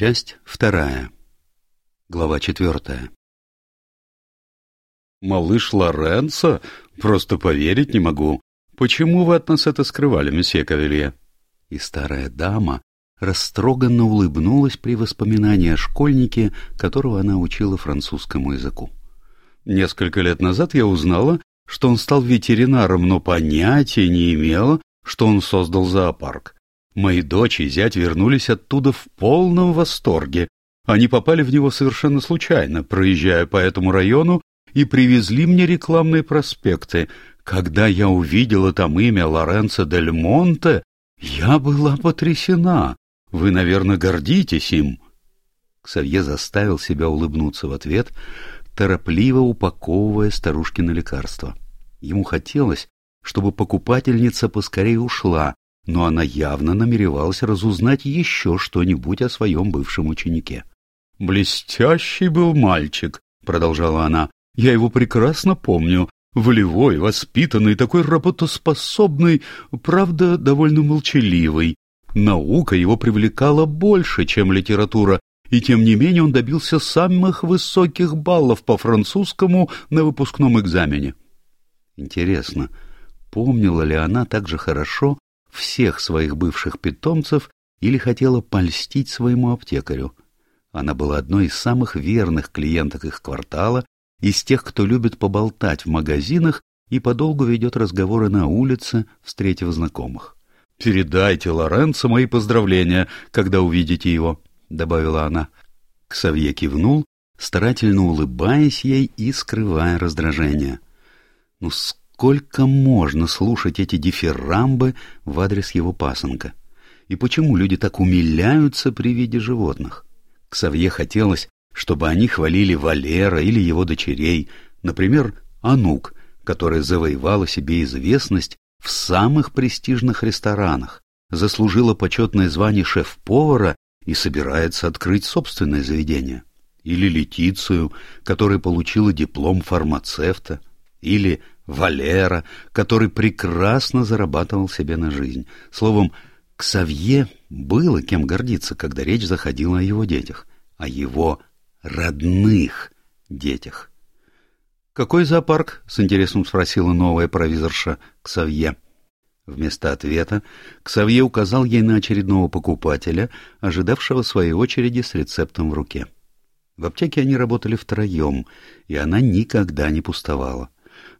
Часть вторая. Глава четвертая. «Малыш Лоренцо? Просто поверить не могу. Почему вы от нас это скрывали, месье Кавелье?» И старая дама растроганно улыбнулась при воспоминании о школьнике, которого она учила французскому языку. «Несколько лет назад я узнала, что он стал ветеринаром, но понятия не имела, что он создал зоопарк. Мои дочь и зять вернулись оттуда в полном восторге. Они попали в него совершенно случайно, проезжая по этому району, и привезли мне рекламные проспекты. Когда я увидела там имя Лоренцо Дель Монте, я была потрясена. Вы, наверное, гордитесь им. Ксавье заставил себя улыбнуться в ответ, торопливо упаковывая старушкино лекарство. Ему хотелось, чтобы покупательница поскорее ушла, но она явно намеревалась разузнать еще что-нибудь о своем бывшем ученике. «Блестящий был мальчик», — продолжала она. «Я его прекрасно помню. Волевой, воспитанный, такой работоспособный, правда, довольно молчаливый. Наука его привлекала больше, чем литература, и тем не менее он добился самых высоких баллов по французскому на выпускном экзамене. Интересно, помнила ли она так же хорошо всех своих бывших питомцев или хотела польстить своему аптекарю. Она была одной из самых верных клиенток их квартала, из тех, кто любит поболтать в магазинах и подолгу ведет разговоры на улице, встретив знакомых. «Передайте Лоренцо мои поздравления, когда увидите его», — добавила она. Ксавье кивнул, старательно улыбаясь ей и скрывая раздражение. «Ну, Сколько можно слушать эти дифирамбы в адрес его пасынка? И почему люди так умиляются при виде животных? Ксавье хотелось, чтобы они хвалили Валера или его дочерей, например, Анук, которая завоевала себе известность в самых престижных ресторанах, заслужила почетное звание шеф-повара и собирается открыть собственное заведение. Или Летицию, которая получила диплом фармацевта, или Валера, который прекрасно зарабатывал себе на жизнь. Словом, Ксавье было кем гордиться, когда речь заходила о его детях, о его родных детях. «Какой зоопарк?» — с интересом спросила новая провизорша Ксавье. Вместо ответа Ксавье указал ей на очередного покупателя, ожидавшего своей очереди с рецептом в руке. В аптеке они работали втроем, и она никогда не пустовала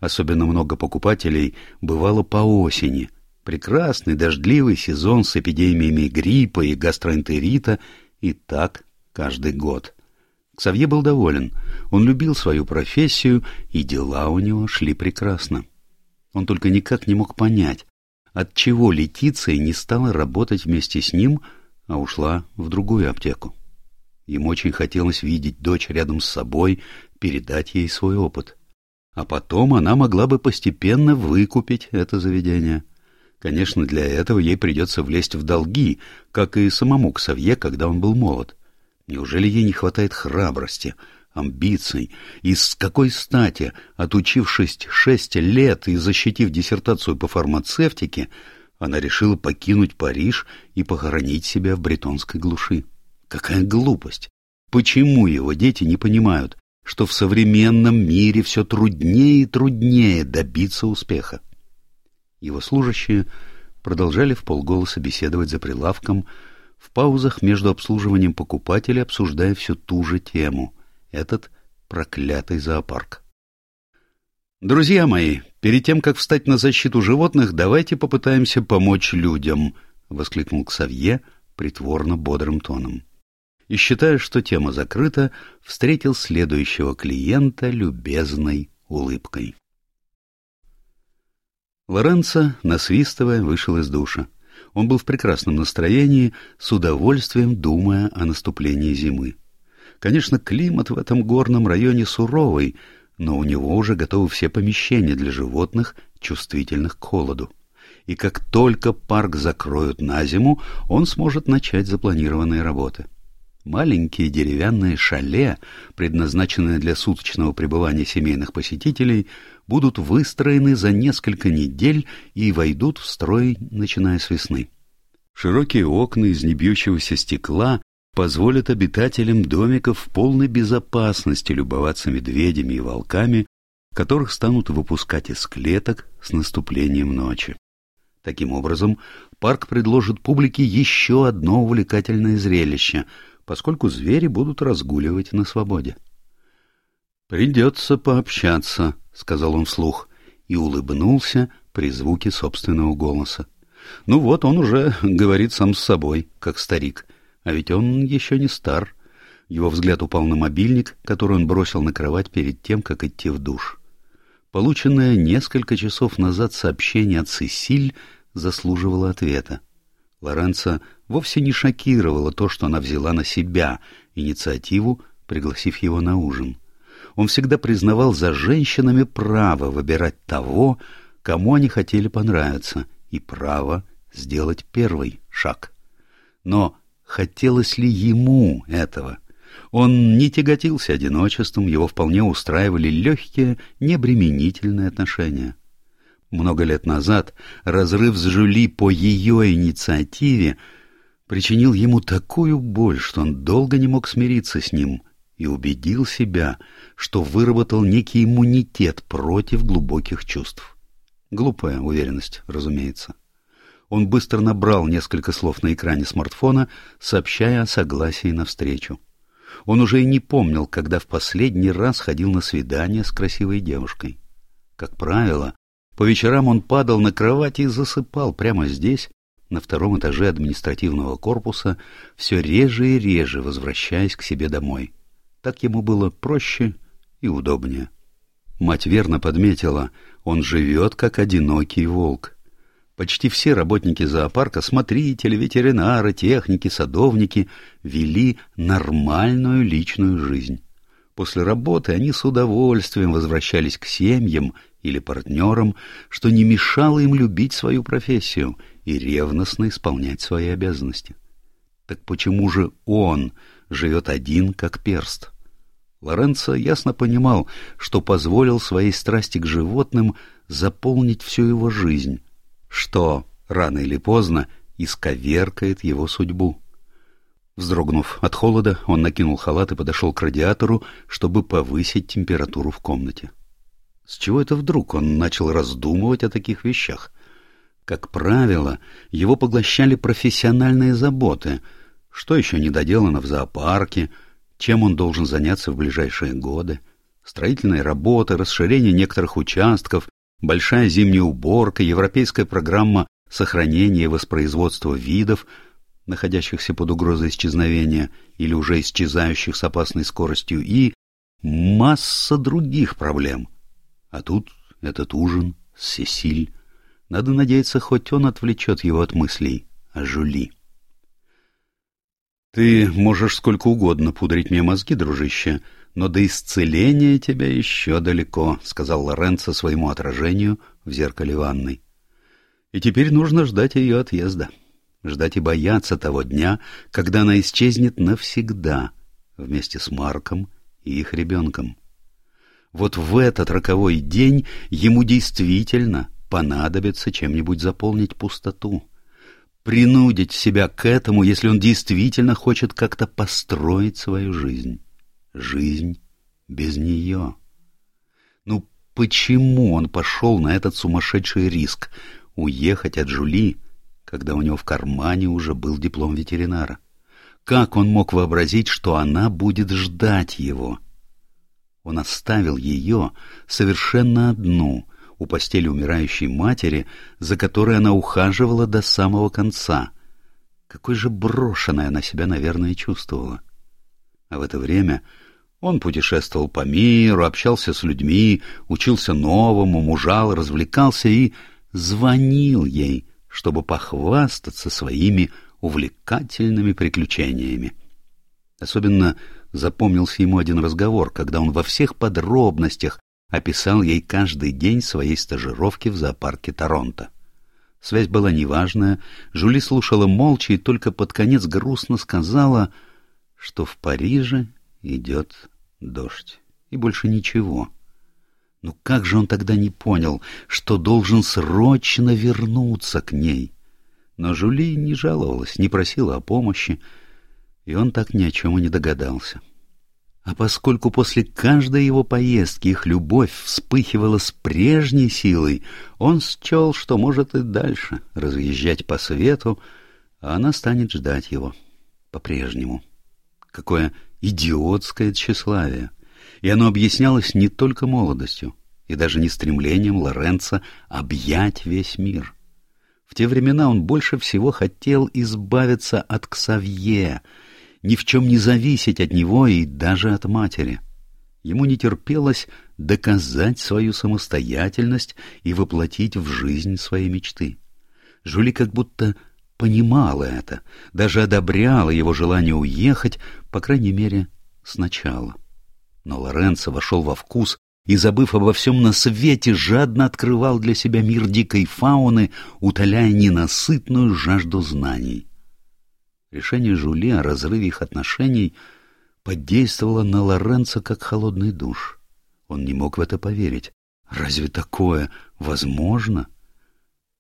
особенно много покупателей, бывало по осени. Прекрасный дождливый сезон с эпидемиями гриппа и гастроэнтерита, и так каждый год. Ксавье был доволен. Он любил свою профессию, и дела у него шли прекрасно. Он только никак не мог понять, отчего Летиция не стала работать вместе с ним, а ушла в другую аптеку. Ему очень хотелось видеть дочь рядом с собой, передать ей свой опыт а потом она могла бы постепенно выкупить это заведение. Конечно, для этого ей придется влезть в долги, как и самому Ксавье, когда он был молод. Неужели ей не хватает храбрости, амбиций? И с какой стати, отучившись шесть лет и защитив диссертацию по фармацевтике, она решила покинуть Париж и похоронить себя в бретонской глуши? Какая глупость! Почему его дети не понимают, что в современном мире все труднее и труднее добиться успеха. Его служащие продолжали в полголоса беседовать за прилавком, в паузах между обслуживанием покупателей обсуждая всю ту же тему — этот проклятый зоопарк. «Друзья мои, перед тем, как встать на защиту животных, давайте попытаемся помочь людям», — воскликнул Ксавье притворно бодрым тоном и, считая, что тема закрыта, встретил следующего клиента любезной улыбкой. Лоренцо, насвистывая, вышел из душа. Он был в прекрасном настроении, с удовольствием думая о наступлении зимы. Конечно, климат в этом горном районе суровый, но у него уже готовы все помещения для животных, чувствительных к холоду. И как только парк закроют на зиму, он сможет начать запланированные работы. Маленькие деревянные шале, предназначенные для суточного пребывания семейных посетителей, будут выстроены за несколько недель и войдут в строй, начиная с весны. Широкие окна из небьющегося стекла позволят обитателям домиков в полной безопасности любоваться медведями и волками, которых станут выпускать из клеток с наступлением ночи. Таким образом, парк предложит публике еще одно увлекательное зрелище, поскольку звери будут разгуливать на свободе. «Придется пообщаться», — сказал он вслух, и улыбнулся при звуке собственного голоса. «Ну вот, он уже говорит сам с собой, как старик, а ведь он еще не стар». Его взгляд упал на мобильник, который он бросил на кровать перед тем, как идти в душ. Полученное несколько часов назад сообщение от Сесиль заслуживало ответа. Лоренцо вовсе не шокировало то, что она взяла на себя инициативу, пригласив его на ужин. Он всегда признавал за женщинами право выбирать того, кому они хотели понравиться, и право сделать первый шаг. Но хотелось ли ему этого? Он не тяготился одиночеством, его вполне устраивали легкие, небременительные отношения. Много лет назад разрыв с Жюли по ее инициативе причинил ему такую боль, что он долго не мог смириться с ним и убедил себя, что выработал некий иммунитет против глубоких чувств. Глупая уверенность, разумеется. Он быстро набрал несколько слов на экране смартфона, сообщая о согласии на встречу. Он уже и не помнил, когда в последний раз ходил на свидание с красивой девушкой. Как правило, по вечерам он падал на кровать и засыпал прямо здесь, на втором этаже административного корпуса, все реже и реже возвращаясь к себе домой. Так ему было проще и удобнее. Мать верно подметила, он живет как одинокий волк. Почти все работники зоопарка, смотрители, ветеринары, техники, садовники, вели нормальную личную жизнь. После работы они с удовольствием возвращались к семьям или партнерам, что не мешало им любить свою профессию и ревностно исполнять свои обязанности. Так почему же он живет один, как перст? Лоренцо ясно понимал, что позволил своей страсти к животным заполнить всю его жизнь, что, рано или поздно, исковеркает его судьбу. Вздрогнув от холода, он накинул халат и подошел к радиатору, чтобы повысить температуру в комнате. С чего это вдруг он начал раздумывать о таких вещах? Как правило, его поглощали профессиональные заботы. Что еще не доделано в зоопарке, чем он должен заняться в ближайшие годы? Строительные работы, расширение некоторых участков, большая зимняя уборка, европейская программа сохранения и воспроизводства видов, находящихся под угрозой исчезновения или уже исчезающих с опасной скоростью, и масса других проблем — а тут этот ужин с Сесиль. Надо надеяться, хоть он отвлечет его от мыслей о Жули. «Ты можешь сколько угодно пудрить мне мозги, дружище, но до исцеления тебя еще далеко», — сказал Лоренцо своему отражению в зеркале ванной. «И теперь нужно ждать ее отъезда, ждать и бояться того дня, когда она исчезнет навсегда вместе с Марком и их ребенком». Вот в этот роковой день ему действительно понадобится чем-нибудь заполнить пустоту. Принудить себя к этому, если он действительно хочет как-то построить свою жизнь. Жизнь без нее. Ну почему он пошел на этот сумасшедший риск уехать от Жули, когда у него в кармане уже был диплом ветеринара? Как он мог вообразить, что она будет ждать его? — он оставил ее совершенно одну у постели умирающей матери, за которой она ухаживала до самого конца. Какой же брошенной она себя, наверное, чувствовала. А в это время он путешествовал по миру, общался с людьми, учился новому, мужал, развлекался и звонил ей, чтобы похвастаться своими увлекательными приключениями. Особенно запомнился ему один разговор, когда он во всех подробностях описал ей каждый день своей стажировки в зоопарке Торонто. Связь была неважная, Жули слушала молча и только под конец грустно сказала, что в Париже идет дождь, и больше ничего. Ну как же он тогда не понял, что должен срочно вернуться к ней? Но Жули не жаловалась, не просила о помощи, И он так ни о чем и не догадался. А поскольку после каждой его поездки их любовь вспыхивала с прежней силой, он счел, что может и дальше разъезжать по свету, а она станет ждать его по-прежнему. Какое идиотское тщеславие! И оно объяснялось не только молодостью, и даже не стремлением Лоренца объять весь мир. В те времена он больше всего хотел избавиться от Ксавье — ни в чем не зависеть от него и даже от матери. Ему не терпелось доказать свою самостоятельность и воплотить в жизнь свои мечты. Жули как будто понимала это, даже одобряла его желание уехать, по крайней мере, сначала. Но Лоренцо вошел во вкус и, забыв обо всем на свете, жадно открывал для себя мир дикой фауны, утоляя ненасытную жажду знаний. Решение Жули о разрыве их отношений подействовало на Лоренцо как холодный душ. Он не мог в это поверить. Разве такое возможно?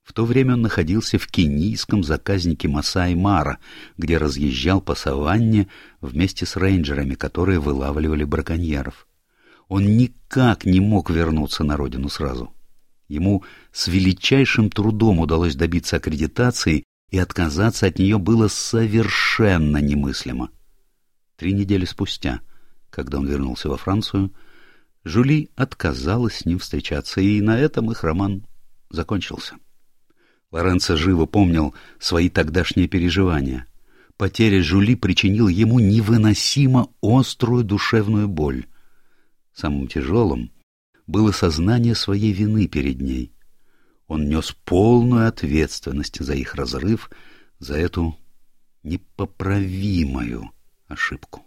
В то время он находился в кенийском заказнике Масаи Мара, где разъезжал по саванне вместе с рейнджерами, которые вылавливали браконьеров. Он никак не мог вернуться на родину сразу. Ему с величайшим трудом удалось добиться аккредитации и отказаться от нее было совершенно немыслимо. Три недели спустя, когда он вернулся во Францию, Жули отказалась с ним встречаться, и на этом их роман закончился. Лоренцо живо помнил свои тогдашние переживания. Потеря Жули причинила ему невыносимо острую душевную боль. Самым тяжелым было сознание своей вины перед ней — он нес полную ответственность за их разрыв, за эту непоправимую ошибку.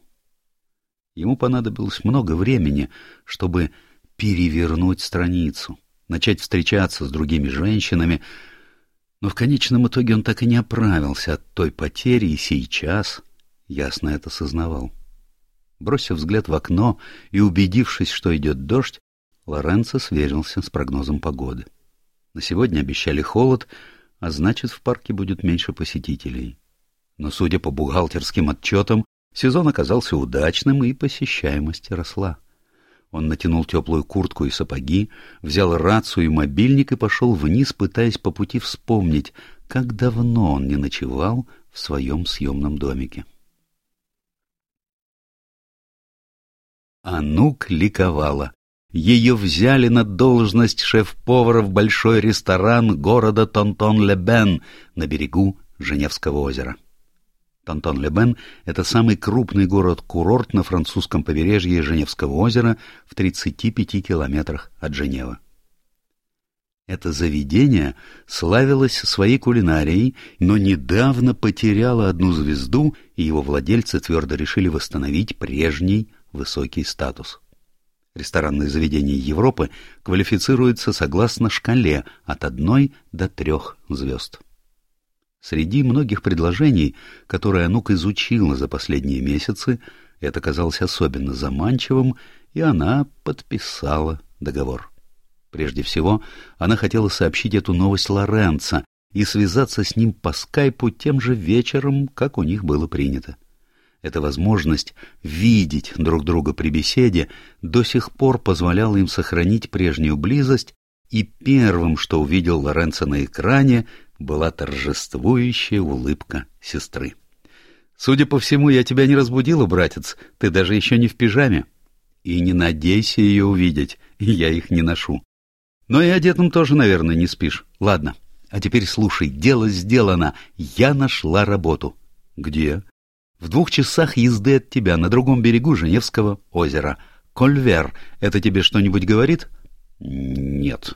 Ему понадобилось много времени, чтобы перевернуть страницу, начать встречаться с другими женщинами, но в конечном итоге он так и не оправился от той потери, и сейчас ясно это сознавал. Бросив взгляд в окно и убедившись, что идет дождь, Лоренцо сверился с прогнозом погоды. На сегодня обещали холод, а значит, в парке будет меньше посетителей. Но, судя по бухгалтерским отчетам, сезон оказался удачным, и посещаемость росла. Он натянул теплую куртку и сапоги, взял рацию и мобильник и пошел вниз, пытаясь по пути вспомнить, как давно он не ночевал в своем съемном домике. Анук ликовала. Ее взяли на должность шеф-повара в большой ресторан города Тонтон-Ле-Бен на берегу Женевского озера. Тонтон-Ле-Бен — это самый крупный город-курорт на французском побережье Женевского озера в 35 километрах от Женевы. Это заведение славилось своей кулинарией, но недавно потеряло одну звезду, и его владельцы твердо решили восстановить прежний высокий статус. Ресторанные заведения Европы квалифицируются согласно шкале от одной до трех звезд. Среди многих предложений, которые Анук изучила за последние месяцы, это казалось особенно заманчивым, и она подписала договор. Прежде всего, она хотела сообщить эту новость Лоренцо и связаться с ним по скайпу тем же вечером, как у них было принято. Эта возможность видеть друг друга при беседе до сих пор позволяла им сохранить прежнюю близость, и первым, что увидел Лоренцо на экране, была торжествующая улыбка сестры. «Судя по всему, я тебя не разбудила, братец, ты даже еще не в пижаме. И не надейся ее увидеть, я их не ношу. Но и одетым тоже, наверное, не спишь. Ладно, а теперь слушай, дело сделано, я нашла работу». «Где?» В двух часах езды от тебя на другом берегу Женевского озера. Кольвер, это тебе что-нибудь говорит? Нет.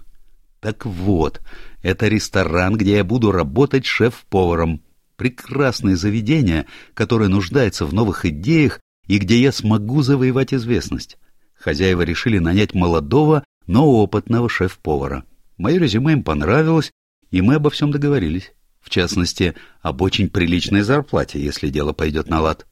Так вот, это ресторан, где я буду работать шеф-поваром. Прекрасное заведение, которое нуждается в новых идеях и где я смогу завоевать известность. Хозяева решили нанять молодого, но опытного шеф-повара. Мое резюме им понравилось, и мы обо всем договорились. В частности, об очень приличной зарплате, если дело пойдет на лад.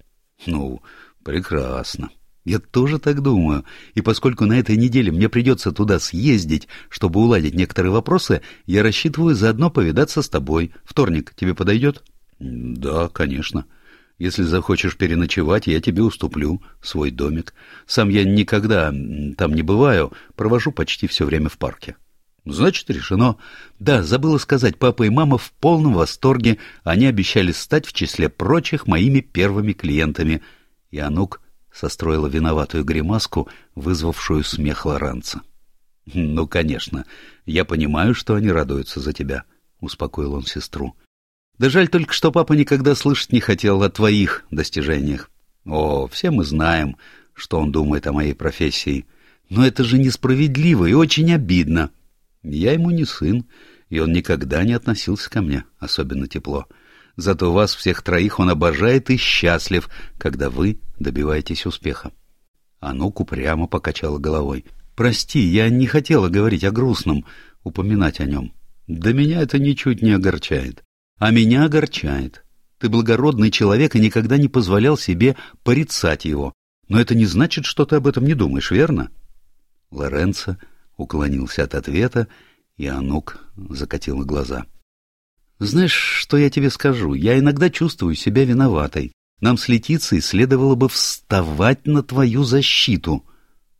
Ну, прекрасно. Я тоже так думаю. И поскольку на этой неделе мне придется туда съездить, чтобы уладить некоторые вопросы, я рассчитываю заодно повидаться с тобой. Вторник тебе подойдет? Да, конечно. Если захочешь переночевать, я тебе уступлю свой домик. Сам я никогда там не бываю, провожу почти все время в парке. Значит, решено. Да, забыла сказать, папа и мама в полном восторге. Они обещали стать в числе прочих моими первыми клиентами. И Анук состроила виноватую гримаску, вызвавшую смех Лоранца. — Ну, конечно. Я понимаю, что они радуются за тебя, — успокоил он сестру. — Да жаль только, что папа никогда слышать не хотел о твоих достижениях. О, все мы знаем, что он думает о моей профессии. Но это же несправедливо и очень обидно. — я ему не сын, и он никогда не относился ко мне особенно тепло. Зато вас всех троих он обожает и счастлив, когда вы добиваетесь успеха. Анук упрямо покачала головой. «Прости, я не хотела говорить о грустном, упоминать о нем. Да меня это ничуть не огорчает. А меня огорчает. Ты благородный человек и никогда не позволял себе порицать его. Но это не значит, что ты об этом не думаешь, верно?» Лоренцо уклонился от ответа, и Анук закатила глаза. «Знаешь, что я тебе скажу? Я иногда чувствую себя виноватой. Нам с Летицей следовало бы вставать на твою защиту».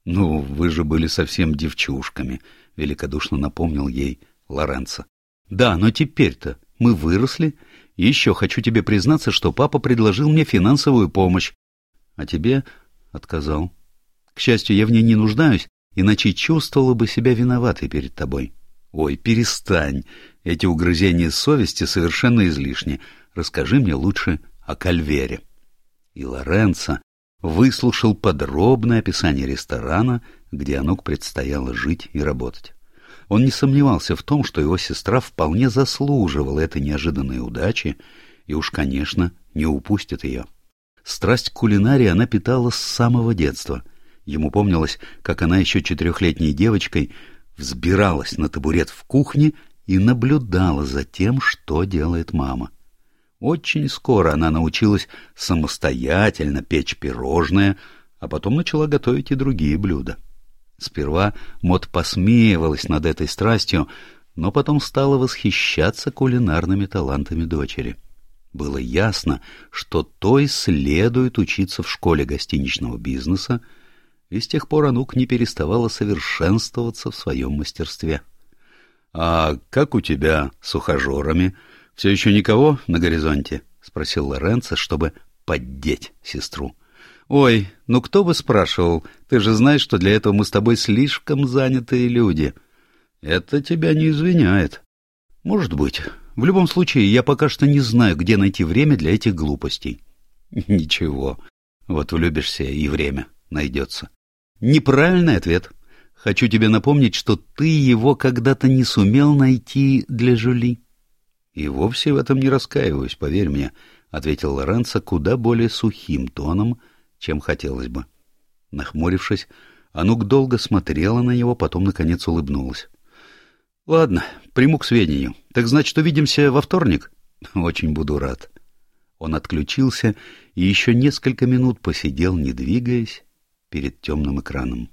«Ну, вы же были совсем девчушками», — великодушно напомнил ей Лоренцо. «Да, но теперь-то мы выросли. Еще хочу тебе признаться, что папа предложил мне финансовую помощь, а тебе отказал. К счастью, я в ней не нуждаюсь, иначе чувствовала бы себя виноватой перед тобой. Ой, перестань, эти угрызения совести совершенно излишни. Расскажи мне лучше о Кальвере. И Лоренцо выслушал подробное описание ресторана, где Анук предстояло жить и работать. Он не сомневался в том, что его сестра вполне заслуживала этой неожиданной удачи, и уж, конечно, не упустит ее. Страсть к кулинарии она питала с самого детства — Ему помнилось, как она еще четырехлетней девочкой взбиралась на табурет в кухне и наблюдала за тем, что делает мама. Очень скоро она научилась самостоятельно печь пирожное, а потом начала готовить и другие блюда. Сперва Мот посмеивалась над этой страстью, но потом стала восхищаться кулинарными талантами дочери. Было ясно, что той следует учиться в школе гостиничного бизнеса, и с тех пор Анук не переставала совершенствоваться в своем мастерстве. — А как у тебя с ухажерами? Все еще никого на горизонте? — спросил Лоренцо, чтобы поддеть сестру. — Ой, ну кто бы спрашивал? Ты же знаешь, что для этого мы с тобой слишком занятые люди. — Это тебя не извиняет. — Может быть. В любом случае, я пока что не знаю, где найти время для этих глупостей. — Ничего. Вот влюбишься, и время найдется. Неправильный ответ. Хочу тебе напомнить, что ты его когда-то не сумел найти для Жюли. И вовсе в этом не раскаиваюсь, поверь мне, — ответил Лоренцо куда более сухим тоном, чем хотелось бы. Нахмурившись, Анук долго смотрела на него, потом, наконец, улыбнулась. — Ладно, приму к сведению. Так значит, увидимся во вторник? — Очень буду рад. Он отключился и еще несколько минут посидел, не двигаясь, перед темным экраном.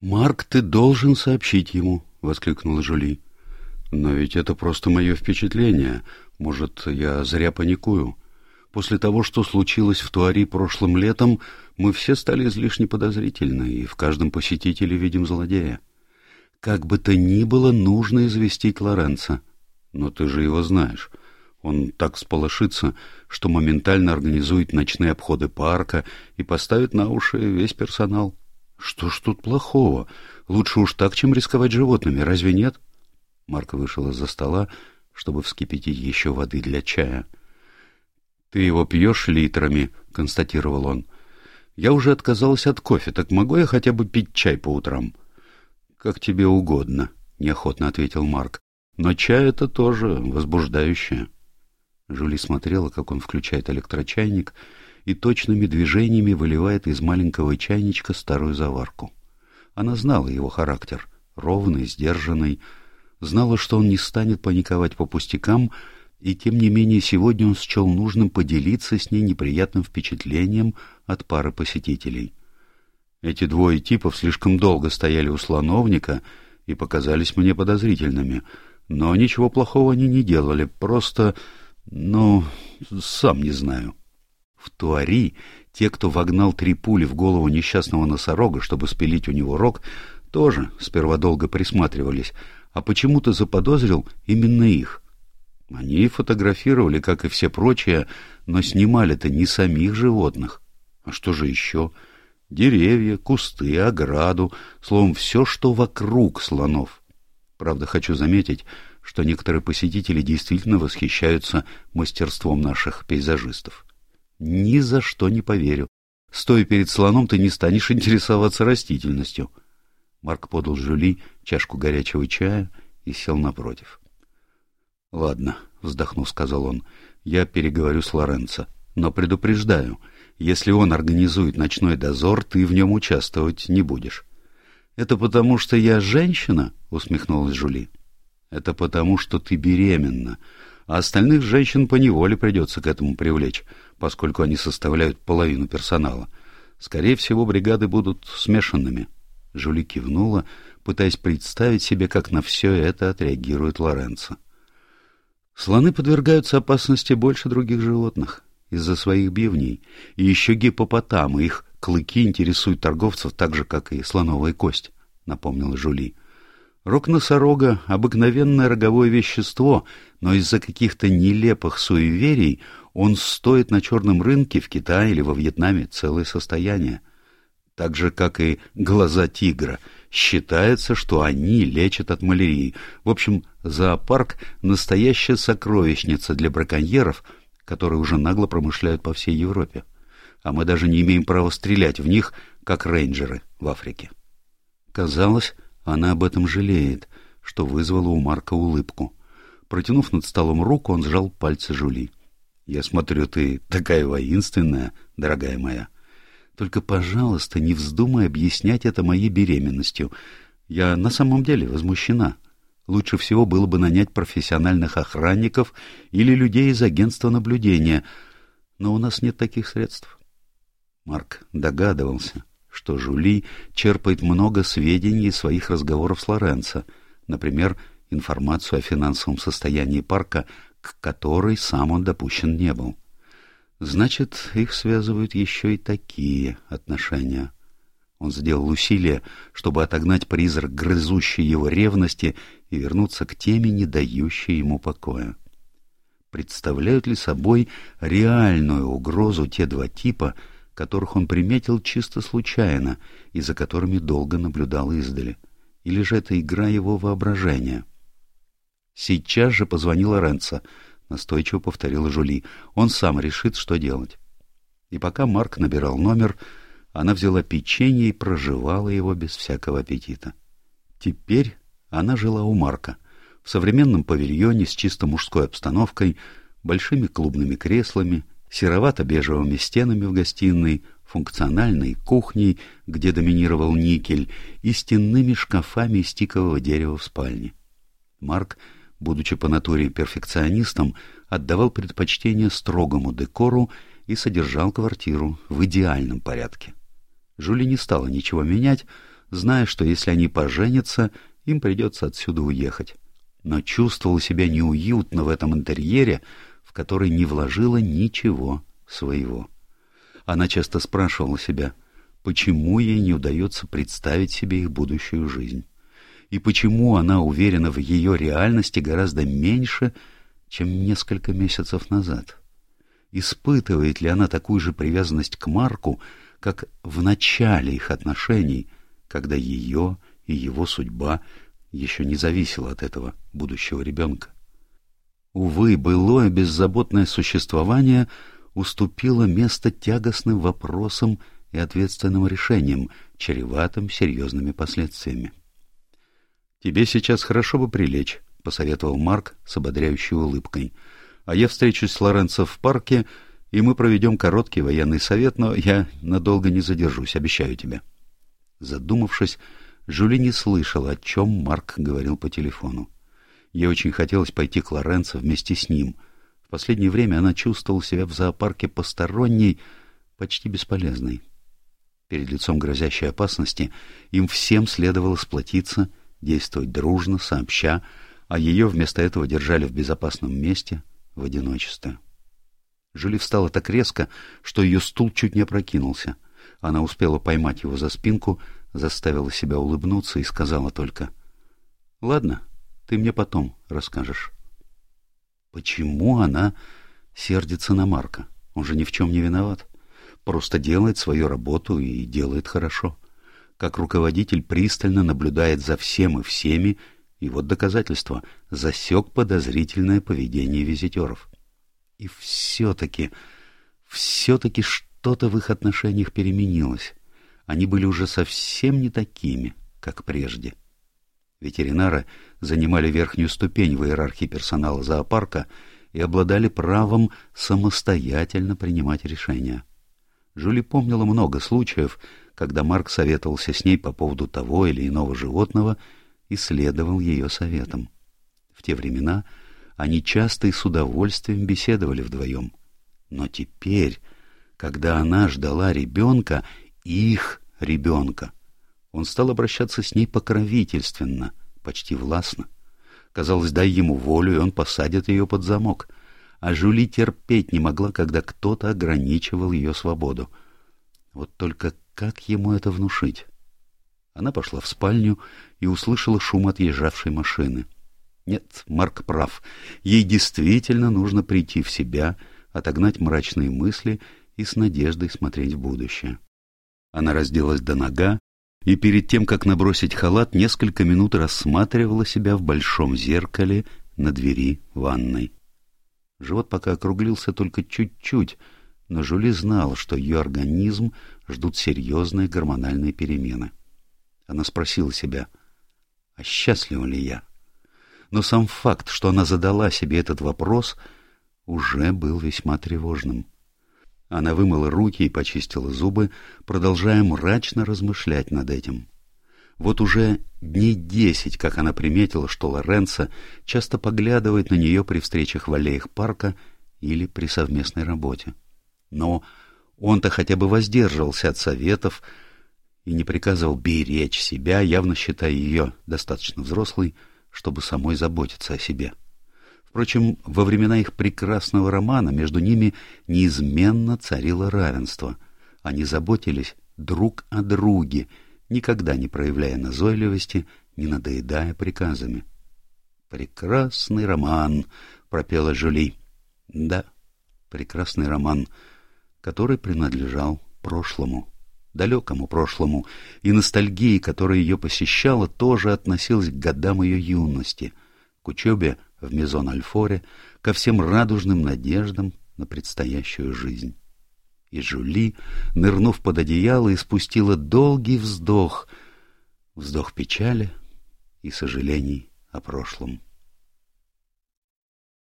«Марк, ты должен сообщить ему», — воскликнула Жули. «Но ведь это просто мое впечатление. Может, я зря паникую. После того, что случилось в Туари прошлым летом, мы все стали излишне подозрительны, и в каждом посетителе видим злодея. Как бы то ни было, нужно известить Лоренца. Но ты же его знаешь. Он так сполошится, что моментально организует ночные обходы парка и поставит на уши весь персонал. Что ж тут плохого? Лучше уж так, чем рисковать животными, разве нет? Марк вышел из-за стола, чтобы вскипятить еще воды для чая. «Ты его пьешь литрами», — констатировал он. «Я уже отказалась от кофе, так могу я хотя бы пить чай по утрам?» «Как тебе угодно», — неохотно ответил Марк. «Но чай — это тоже возбуждающее». Жули смотрела, как он включает электрочайник и точными движениями выливает из маленького чайничка старую заварку. Она знала его характер, ровный, сдержанный, знала, что он не станет паниковать по пустякам, и тем не менее сегодня он счел нужным поделиться с ней неприятным впечатлением от пары посетителей. Эти двое типов слишком долго стояли у слоновника и показались мне подозрительными, но ничего плохого они не делали, просто Ну, сам не знаю. В Туари те, кто вогнал три пули в голову несчастного носорога, чтобы спилить у него рог, тоже сперва долго присматривались, а почему-то заподозрил именно их. Они фотографировали, как и все прочие, но снимали-то не самих животных. А что же еще? Деревья, кусты, ограду, словом, все, что вокруг слонов. Правда, хочу заметить, что некоторые посетители действительно восхищаются мастерством наших пейзажистов. Ни за что не поверю. Стоя перед слоном, ты не станешь интересоваться растительностью. Марк подал Жюли чашку горячего чая и сел напротив. — Ладно, — вздохнув, сказал он, — я переговорю с Лоренцо, но предупреждаю — если он организует ночной дозор, ты в нем участвовать не будешь. — Это потому, что я женщина? — усмехнулась Жули. — Это потому, что ты беременна, а остальных женщин поневоле придется к этому привлечь, поскольку они составляют половину персонала. Скорее всего, бригады будут смешанными. Жули кивнула, пытаясь представить себе, как на все это отреагирует Лоренцо. Слоны подвергаются опасности больше других животных из-за своих бивней, и еще гипопотамы, их клыки интересуют торговцев так же, как и слоновая кость, — напомнила Жули. Рог носорога — обыкновенное роговое вещество, но из-за каких-то нелепых суеверий он стоит на черном рынке в Китае или во Вьетнаме целое состояние. Так же, как и глаза тигра. Считается, что они лечат от малярии. В общем, зоопарк — настоящая сокровищница для браконьеров — которые уже нагло промышляют по всей Европе. А мы даже не имеем права стрелять в них, как рейнджеры в Африке. Казалось, она об этом жалеет, что вызвало у Марка улыбку. Протянув над столом руку, он сжал пальцы Жули. «Я смотрю, ты такая воинственная, дорогая моя. Только, пожалуйста, не вздумай объяснять это моей беременностью. Я на самом деле возмущена. Лучше всего было бы нанять профессиональных охранников или людей из агентства наблюдения, но у нас нет таких средств. Марк догадывался, что Жули черпает много сведений из своих разговоров с Лоренцо, например, информацию о финансовом состоянии парка, к которой сам он допущен не был. Значит, их связывают еще и такие отношения. Он сделал усилие, чтобы отогнать призрак грызущей его ревности и вернуться к теме, не дающей ему покоя. Представляют ли собой реальную угрозу те два типа, которых он приметил чисто случайно и за которыми долго наблюдал издали? Или же это игра его воображения? Сейчас же позвонила Ренца, настойчиво повторила Жули. Он сам решит, что делать. И пока Марк набирал номер, она взяла печенье и проживала его без всякого аппетита. Теперь она жила у Марка, в современном павильоне с чисто мужской обстановкой, большими клубными креслами, серовато-бежевыми стенами в гостиной, функциональной кухней, где доминировал никель, и стенными шкафами из тикового дерева в спальне. Марк, будучи по натуре перфекционистом, отдавал предпочтение строгому декору и содержал квартиру в идеальном порядке. Жули не стала ничего менять, зная, что если они поженятся, им придется отсюда уехать. Но чувствовала себя неуютно в этом интерьере, в который не вложила ничего своего. Она часто спрашивала себя, почему ей не удается представить себе их будущую жизнь, и почему она уверена в ее реальности гораздо меньше, чем несколько месяцев назад. Испытывает ли она такую же привязанность к Марку, как в начале их отношений, когда ее и его судьба еще не зависела от этого будущего ребенка. Увы, былое беззаботное существование уступило место тягостным вопросам и ответственным решениям, чреватым серьезными последствиями. «Тебе сейчас хорошо бы прилечь», — посоветовал Марк с ободряющей улыбкой. «А я встречусь с Лоренцо в парке и мы проведем короткий военный совет, но я надолго не задержусь, обещаю тебе. Задумавшись, Жюли не слышала, о чем Марк говорил по телефону. Ей очень хотелось пойти к Лоренцо вместе с ним. В последнее время она чувствовала себя в зоопарке посторонней, почти бесполезной. Перед лицом грозящей опасности им всем следовало сплотиться, действовать дружно, сообща, а ее вместо этого держали в безопасном месте, в одиночестве. Жюли встала так резко, что ее стул чуть не опрокинулся. Она успела поймать его за спинку, заставила себя улыбнуться и сказала только «Ладно, ты мне потом расскажешь». Почему она сердится на Марка? Он же ни в чем не виноват. Просто делает свою работу и делает хорошо. Как руководитель пристально наблюдает за всем и всеми, и вот доказательство — засек подозрительное поведение визитеров. И все-таки, все-таки что-то в их отношениях переменилось. Они были уже совсем не такими, как прежде. Ветеринары занимали верхнюю ступень в иерархии персонала зоопарка и обладали правом самостоятельно принимать решения. Жюли помнила много случаев, когда Марк советовался с ней по поводу того или иного животного и следовал ее советам. В те времена они часто и с удовольствием беседовали вдвоем. Но теперь, когда она ждала ребенка, их ребенка, он стал обращаться с ней покровительственно, почти властно. Казалось, дай ему волю, и он посадит ее под замок. А Жюли терпеть не могла, когда кто-то ограничивал ее свободу. Вот только как ему это внушить? Она пошла в спальню и услышала шум отъезжавшей машины. Нет, Марк прав. Ей действительно нужно прийти в себя, отогнать мрачные мысли и с надеждой смотреть в будущее. Она разделась до нога и перед тем, как набросить халат, несколько минут рассматривала себя в большом зеркале на двери ванной. Живот пока округлился только чуть-чуть, но Жули знала, что ее организм ждут серьезные гормональные перемены. Она спросила себя, а счастлива ли я? Но сам факт, что она задала себе этот вопрос, уже был весьма тревожным. Она вымыла руки и почистила зубы, продолжая мрачно размышлять над этим. Вот уже дней десять, как она приметила, что Лоренцо часто поглядывает на нее при встречах в аллеях парка или при совместной работе. Но он-то хотя бы воздерживался от советов и не приказывал беречь себя, явно считая ее достаточно взрослой, чтобы самой заботиться о себе. Впрочем, во времена их прекрасного романа между ними неизменно царило равенство. Они заботились друг о друге, никогда не проявляя назойливости, не надоедая приказами. «Прекрасный роман», — пропела Жюли. «Да, прекрасный роман, который принадлежал прошлому» далекому прошлому, и ностальгия, которая ее посещала, тоже относилась к годам ее юности, к учебе в Мезон-Альфоре, ко всем радужным надеждам на предстоящую жизнь. И Жули, нырнув под одеяло, испустила долгий вздох, вздох печали и сожалений о прошлом.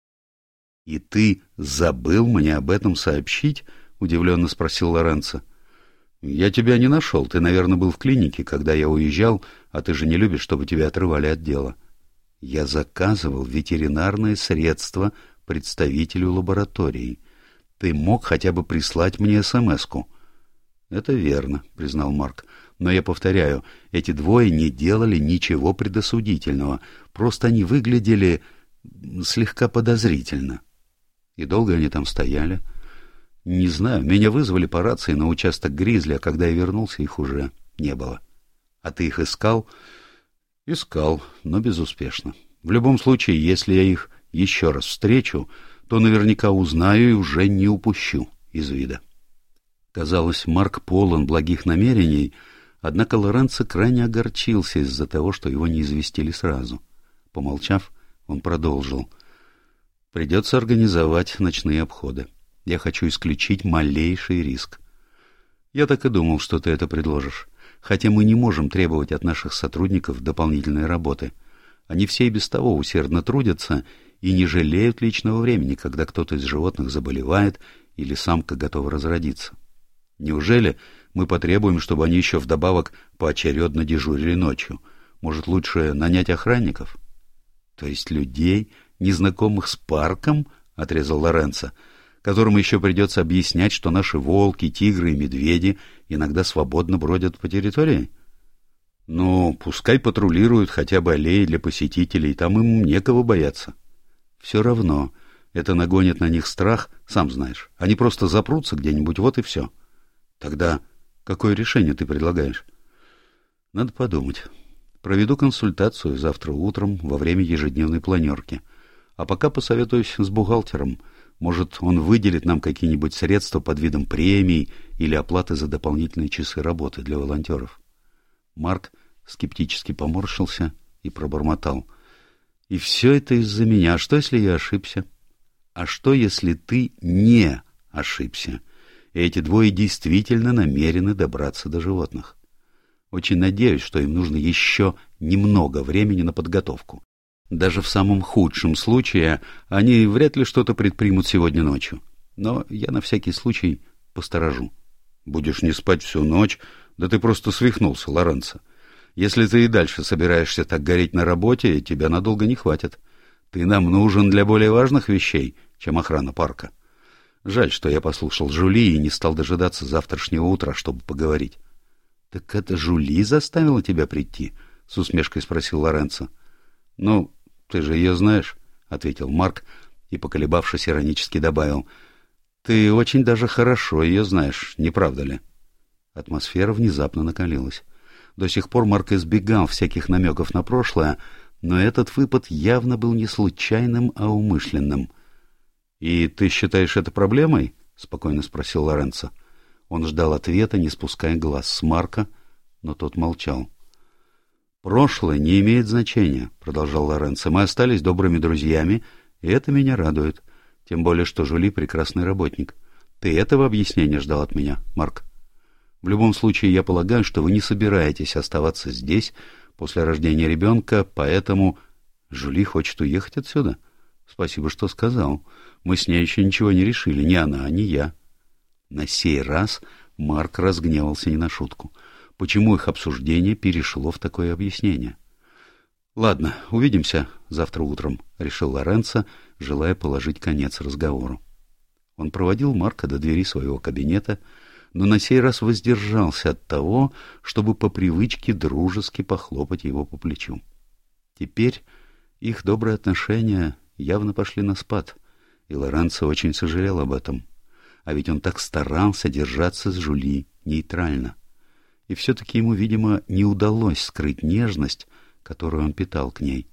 — И ты забыл мне об этом сообщить? — удивленно спросил Лоренцо. — «Я тебя не нашел. Ты, наверное, был в клинике, когда я уезжал, а ты же не любишь, чтобы тебя отрывали от дела». «Я заказывал ветеринарное средство представителю лаборатории. Ты мог хотя бы прислать мне СМС-ку?» «Это верно», — признал Марк. «Но я повторяю, эти двое не делали ничего предосудительного. Просто они выглядели слегка подозрительно». «И долго они там стояли?» Не знаю, меня вызвали по рации на участок Гризли, а когда я вернулся, их уже не было. А ты их искал? Искал, но безуспешно. В любом случае, если я их еще раз встречу, то наверняка узнаю и уже не упущу из вида. Казалось, Марк полон благих намерений, однако Лоренцо крайне огорчился из-за того, что его не известили сразу. Помолчав, он продолжил. «Придется организовать ночные обходы. Я хочу исключить малейший риск. Я так и думал, что ты это предложишь. Хотя мы не можем требовать от наших сотрудников дополнительной работы. Они все и без того усердно трудятся и не жалеют личного времени, когда кто-то из животных заболевает или самка готова разродиться. Неужели мы потребуем, чтобы они еще вдобавок поочередно дежурили ночью? Может, лучше нанять охранников? — То есть людей, незнакомых с парком? — отрезал Лоренцо. — которым еще придется объяснять, что наши волки, тигры и медведи иногда свободно бродят по территории? Ну, пускай патрулируют хотя бы аллеи для посетителей, там им некого бояться. Все равно, Это нагонит на них страх, сам знаешь. Они просто запрутся где-нибудь, вот и все. Тогда какое решение ты предлагаешь? Надо подумать. Проведу консультацию завтра утром во время ежедневной планерки. А пока посоветуюсь с бухгалтером. Может, он выделит нам какие-нибудь средства под видом премий или оплаты за дополнительные часы работы для волонтеров. Марк скептически поморщился и пробормотал. И все это из-за меня. Что, если я ошибся? А что, если ты не ошибся? Эти двое действительно намерены добраться до животных. Очень надеюсь, что им нужно еще немного времени на подготовку. Даже в самом худшем случае они вряд ли что-то предпримут сегодня ночью. Но я на всякий случай посторожу. Будешь не спать всю ночь? Да ты просто свихнулся, Лоренцо. Если ты и дальше собираешься так гореть на работе, тебя надолго не хватит. Ты нам нужен для более важных вещей, чем охрана парка. Жаль, что я послушал Жули и не стал дожидаться завтрашнего утра, чтобы поговорить. — Так это Жули заставила тебя прийти? — с усмешкой спросил Лоренцо. — Ну, ты же ее знаешь, — ответил Марк и, поколебавшись, иронически добавил. — Ты очень даже хорошо ее знаешь, не правда ли? Атмосфера внезапно накалилась. До сих пор Марк избегал всяких намеков на прошлое, но этот выпад явно был не случайным, а умышленным. «И ты считаешь это проблемой?» — спокойно спросил Лоренцо. Он ждал ответа, не спуская глаз с Марка, но тот молчал. «Прошлое не имеет значения», — продолжал Лоренцо. «Мы остались добрыми друзьями, и это меня радует. Тем более, что Жули — прекрасный работник. Ты этого объяснения ждал от меня, Марк?» В любом случае, я полагаю, что вы не собираетесь оставаться здесь после рождения ребенка, поэтому Жули хочет уехать отсюда. Спасибо, что сказал. Мы с ней еще ничего не решили, ни она, ни я. На сей раз Марк разгневался не на шутку. Почему их обсуждение перешло в такое объяснение? «Ладно, увидимся завтра утром», — решил Лоренцо, желая положить конец разговору. Он проводил Марка до двери своего кабинета, — но на сей раз воздержался от того, чтобы по привычке дружески похлопать его по плечу. Теперь их добрые отношения явно пошли на спад, и Лоренцо очень сожалел об этом. А ведь он так старался держаться с Жули нейтрально. И все-таки ему, видимо, не удалось скрыть нежность, которую он питал к ней.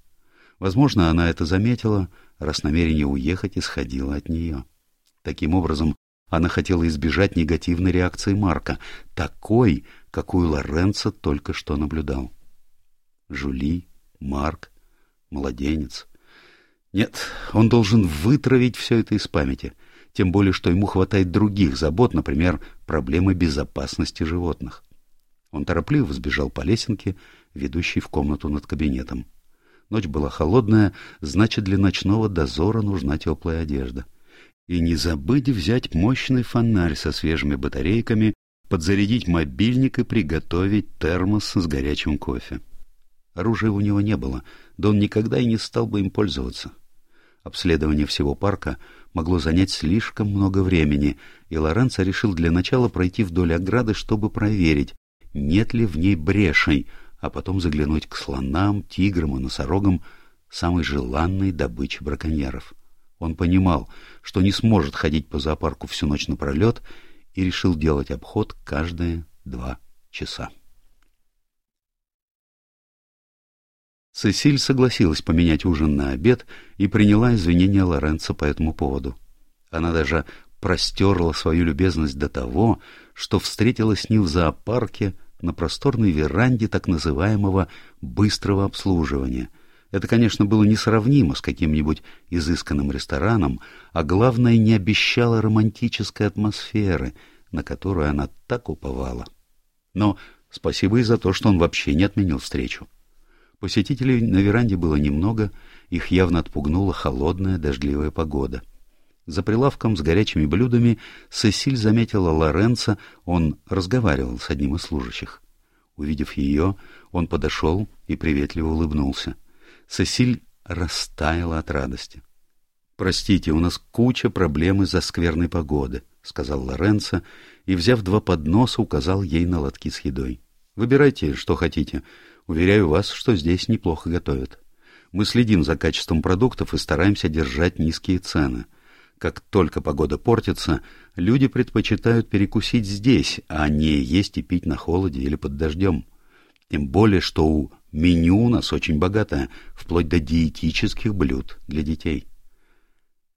Возможно, она это заметила, раз намерение уехать исходило от нее. Таким образом, она хотела избежать негативной реакции Марка, такой, какую Лоренцо только что наблюдал. Жули, Марк, младенец. Нет, он должен вытравить все это из памяти, тем более, что ему хватает других забот, например, проблемы безопасности животных. Он торопливо сбежал по лесенке, ведущей в комнату над кабинетом. Ночь была холодная, значит, для ночного дозора нужна теплая одежда. И не забыть взять мощный фонарь со свежими батарейками, подзарядить мобильник и приготовить термос с горячим кофе. Оружия у него не было, да он никогда и не стал бы им пользоваться. Обследование всего парка могло занять слишком много времени, и Лоренцо решил для начала пройти вдоль ограды, чтобы проверить, нет ли в ней брешей, а потом заглянуть к слонам, тиграм и носорогам, самой желанной добычи браконьеров. Он понимал, что не сможет ходить по зоопарку всю ночь напролет, и решил делать обход каждые два часа. Сесиль согласилась поменять ужин на обед и приняла извинения Лоренцо по этому поводу. Она даже простерла свою любезность до того, что встретилась с ним в зоопарке на просторной веранде так называемого «быстрого обслуживания», это, конечно, было несравнимо с каким-нибудь изысканным рестораном, а главное, не обещало романтической атмосферы, на которую она так уповала. Но спасибо и за то, что он вообще не отменил встречу. Посетителей на веранде было немного, их явно отпугнула холодная дождливая погода. За прилавком с горячими блюдами Сесиль заметила Лоренца, он разговаривал с одним из служащих. Увидев ее, он подошел и приветливо улыбнулся. Сесиль растаяла от радости. «Простите, у нас куча проблем из-за скверной погоды», — сказал Лоренцо и, взяв два подноса, указал ей на лотки с едой. «Выбирайте, что хотите. Уверяю вас, что здесь неплохо готовят. Мы следим за качеством продуктов и стараемся держать низкие цены. Как только погода портится, люди предпочитают перекусить здесь, а не есть и пить на холоде или под дождем. Тем более, что у меню у нас очень богатое, вплоть до диетических блюд для детей.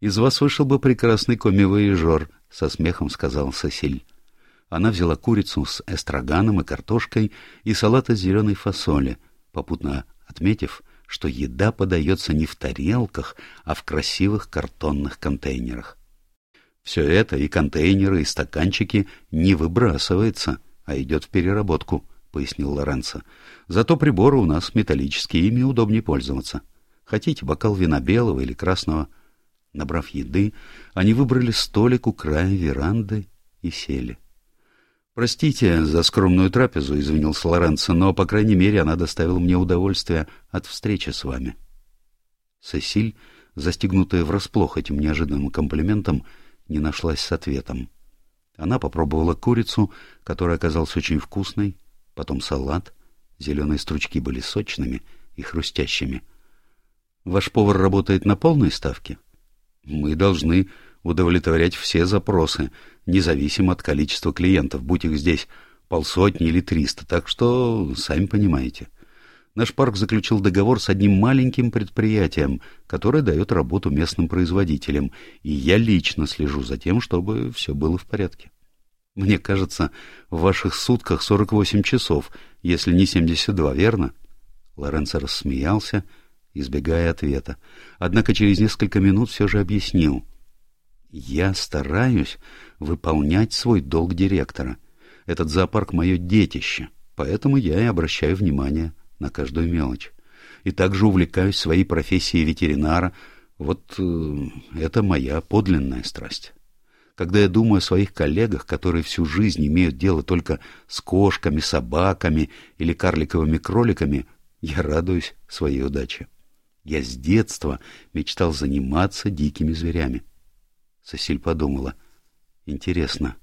«Из вас вышел бы прекрасный коми-воежор», — со смехом сказал Сосиль. Она взяла курицу с эстроганом и картошкой и салат из зеленой фасоли, попутно отметив, что еда подается не в тарелках, а в красивых картонных контейнерах. Все это, и контейнеры, и стаканчики, не выбрасывается, а идет в переработку, — пояснил Лоренцо. Зато приборы у нас металлические, ими удобнее пользоваться. Хотите бокал вина белого или красного? Набрав еды, они выбрали столик у края веранды и сели. «Простите за скромную трапезу», — извинился Лоренцо, «но, по крайней мере, она доставила мне удовольствие от встречи с вами». Сесиль, застегнутая врасплох этим неожиданным комплиментом, не нашлась с ответом. Она попробовала курицу, которая оказалась очень вкусной, потом салат. Зеленые стручки были сочными и хрустящими. «Ваш повар работает на полной ставке?» «Мы должны удовлетворять все запросы, независимо от количества клиентов, будь их здесь полсотни или триста, так что сами понимаете. Наш парк заключил договор с одним маленьким предприятием, которое дает работу местным производителям, и я лично слежу за тем, чтобы все было в порядке. Мне кажется, в ваших сутках 48 часов, если не 72, верно? Лоренцо рассмеялся, избегая ответа. Однако через несколько минут все же объяснил. Я стараюсь выполнять свой долг директора. Этот зоопарк — мое детище, поэтому я и обращаю внимание на каждую мелочь. И также увлекаюсь своей профессией ветеринара. Вот э, это моя подлинная страсть. Когда я думаю о своих коллегах, которые всю жизнь имеют дело только с кошками, собаками или карликовыми кроликами, я радуюсь своей удаче. Я с детства мечтал заниматься дикими зверями. Сосиль подумала. Интересно,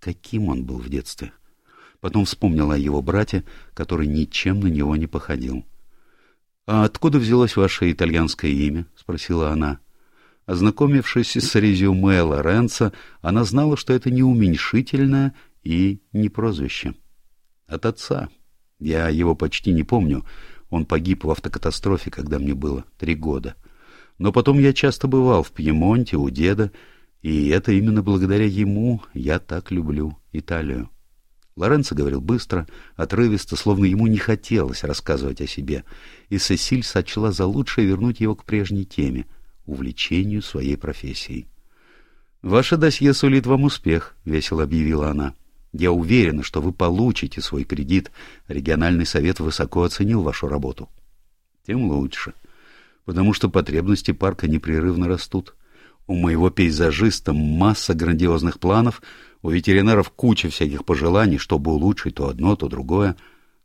каким он был в детстве? Потом вспомнила о его брате, который ничем на него не походил. — А откуда взялось ваше итальянское имя? — спросила она. Ознакомившись с резюме Лоренцо, она знала, что это не уменьшительное и не прозвище. От отца. Я его почти не помню. Он погиб в автокатастрофе, когда мне было три года. Но потом я часто бывал в Пьемонте у деда, и это именно благодаря ему я так люблю Италию. Лоренцо говорил быстро, отрывисто, словно ему не хотелось рассказывать о себе, и Сесиль сочла за лучшее вернуть его к прежней теме — увлечению своей профессией. «Ваше досье сулит вам успех», — весело объявила она. «Я уверена, что вы получите свой кредит. Региональный совет высоко оценил вашу работу». «Тем лучше, потому что потребности парка непрерывно растут». У моего пейзажиста масса грандиозных планов, у ветеринаров куча всяких пожеланий, чтобы улучшить то одно, то другое.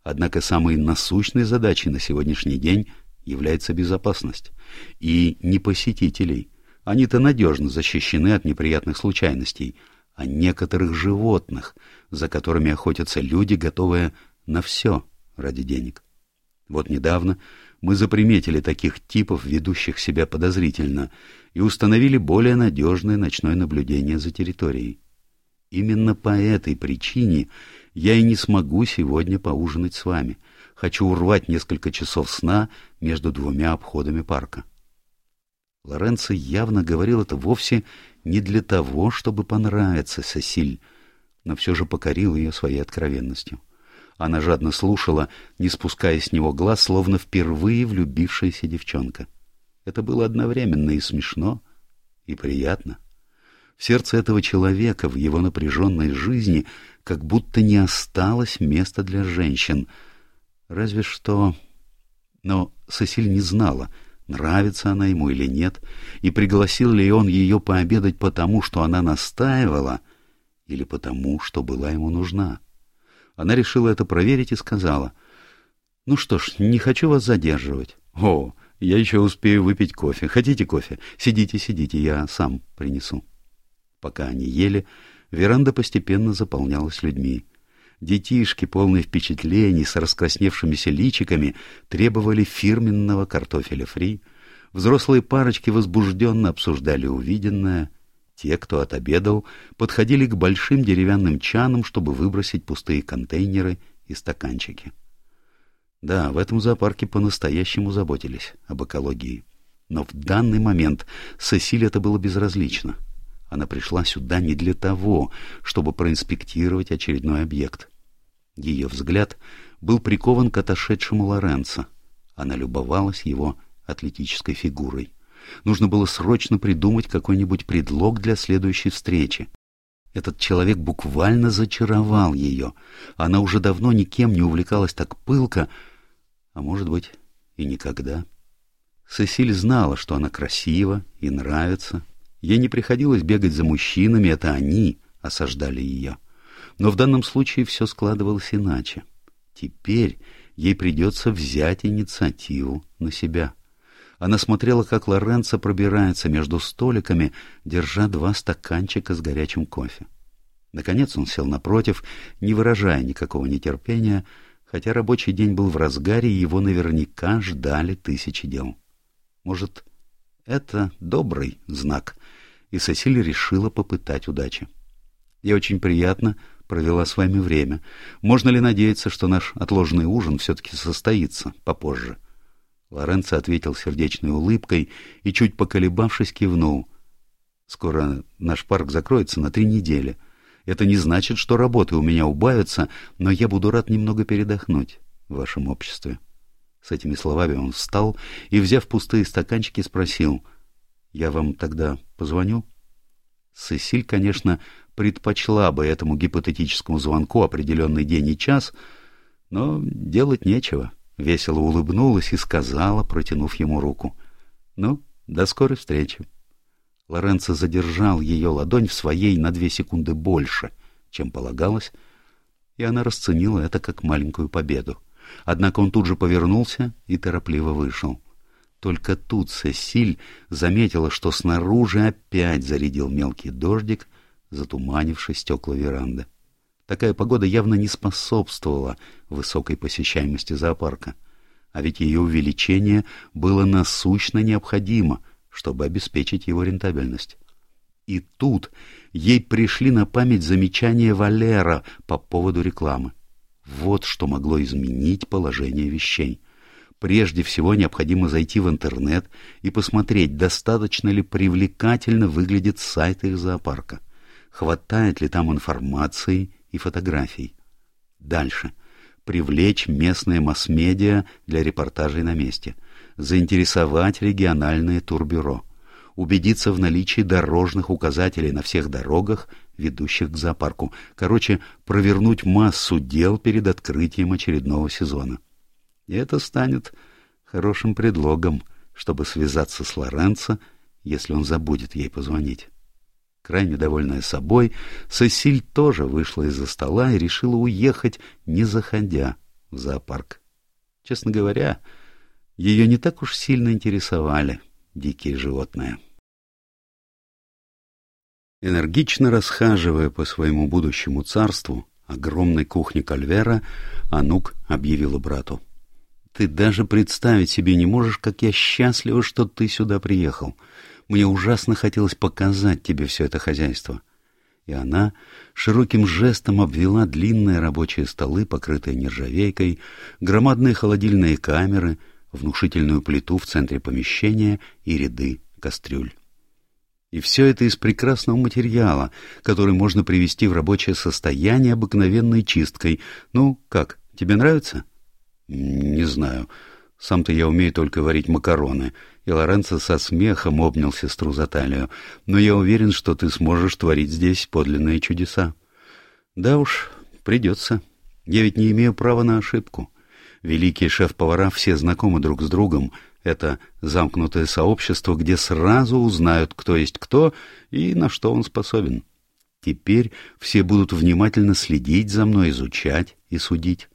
Однако самой насущной задачей на сегодняшний день является безопасность. И не посетителей. Они-то надежно защищены от неприятных случайностей, а некоторых животных, за которыми охотятся люди, готовые на все ради денег. Вот недавно мы заприметили таких типов, ведущих себя подозрительно, и установили более надежное ночное наблюдение за территорией. Именно по этой причине я и не смогу сегодня поужинать с вами. Хочу урвать несколько часов сна между двумя обходами парка. Лоренцо явно говорил это вовсе не для того, чтобы понравиться Сесиль, но все же покорил ее своей откровенностью. Она жадно слушала, не спуская с него глаз, словно впервые влюбившаяся девчонка. Это было одновременно и смешно, и приятно. В сердце этого человека, в его напряженной жизни, как будто не осталось места для женщин. Разве что... Но Сесиль не знала, нравится она ему или нет, и пригласил ли он ее пообедать потому, что она настаивала, или потому, что была ему нужна. Она решила это проверить и сказала, «Ну что ж, не хочу вас задерживать». «О, я еще успею выпить кофе. Хотите кофе? Сидите, сидите, я сам принесу». Пока они ели, веранда постепенно заполнялась людьми. Детишки, полные впечатлений, с раскрасневшимися личиками, требовали фирменного картофеля фри. Взрослые парочки возбужденно обсуждали увиденное. Те, кто отобедал, подходили к большим деревянным чанам, чтобы выбросить пустые контейнеры и стаканчики. Да, в этом зоопарке по-настоящему заботились об экологии. Но в данный момент Сесиль это было безразлично. Она пришла сюда не для того, чтобы проинспектировать очередной объект. Ее взгляд был прикован к отошедшему Лоренцо. Она любовалась его атлетической фигурой. Нужно было срочно придумать какой-нибудь предлог для следующей встречи. Этот человек буквально зачаровал ее. Она уже давно никем не увлекалась так пылко, а может быть и никогда. Сесиль знала, что она красива и нравится. Ей не приходилось бегать за мужчинами, это они осаждали ее. Но в данном случае все складывалось иначе. Теперь ей придется взять инициативу на себя. Она смотрела, как Лоренцо пробирается между столиками, держа два стаканчика с горячим кофе. Наконец он сел напротив, не выражая никакого нетерпения, хотя рабочий день был в разгаре, его наверняка ждали тысячи дел. Может, это добрый знак, и Сесиль решила попытать удачи. И очень приятно провела с вами время. Можно ли надеяться, что наш отложенный ужин все-таки состоится попозже? Лоренцо ответил сердечной улыбкой и, чуть поколебавшись, кивнул. Скоро наш парк закроется на три недели. Это не значит, что работы у меня убавятся, но я буду рад немного передохнуть в вашем обществе. С этими словами он встал и, взяв пустые стаканчики, спросил, «Я вам тогда позвоню?» Сесиль, конечно, предпочла бы этому гипотетическому звонку определенный день и час, но делать нечего. Весело улыбнулась и сказала, протянув ему руку, «Ну, до скорой встречи». Лоренцо задержал ее ладонь в своей на две секунды больше, чем полагалось, и она расценила это как маленькую победу. Однако он тут же повернулся и торопливо вышел. Только тут Сесиль заметила, что снаружи опять зарядил мелкий дождик, затуманивший стекла веранды. Такая погода явно не способствовала высокой посещаемости зоопарка, а ведь ее увеличение было насущно необходимо, чтобы обеспечить его рентабельность. И тут ей пришли на память замечания Валера по поводу рекламы. Вот что могло изменить положение вещей. Прежде всего необходимо зайти в интернет и посмотреть, достаточно ли привлекательно выглядит сайт их зоопарка, хватает ли там информации и фотографий. Дальше. Привлечь местные масс-медиа для репортажей на месте. Заинтересовать региональные турбюро. Убедиться в наличии дорожных указателей на всех дорогах ведущих к зоопарку. Короче, провернуть массу дел перед открытием очередного сезона. И это станет хорошим предлогом, чтобы связаться с Лоренцо, если он забудет ей позвонить. Крайне довольная собой, Сесиль тоже вышла из-за стола и решила уехать, не заходя в зоопарк. Честно говоря, ее не так уж сильно интересовали дикие животные. Энергично расхаживая по своему будущему царству, огромной кухне Кальвера, Анук объявила брату. «Ты даже представить себе не можешь, как я счастлива, что ты сюда приехал. Мне ужасно хотелось показать тебе все это хозяйство». И она широким жестом обвела длинные рабочие столы, покрытые нержавейкой, громадные холодильные камеры, внушительную плиту в центре помещения и ряды кастрюль. И все это из прекрасного материала, который можно привести в рабочее состояние обыкновенной чисткой. Ну, как, тебе нравится? Не знаю. Сам-то я умею только варить макароны. И Лоренцо со смехом обнял сестру за талию. Но я уверен, что ты сможешь творить здесь подлинные чудеса. Да уж, придется. Я ведь не имею права на ошибку. Великие шеф-повара все знакомы друг с другом — это замкнутое сообщество, где сразу узнают, кто есть кто и на что он способен. Теперь все будут внимательно следить за мной, изучать и судить.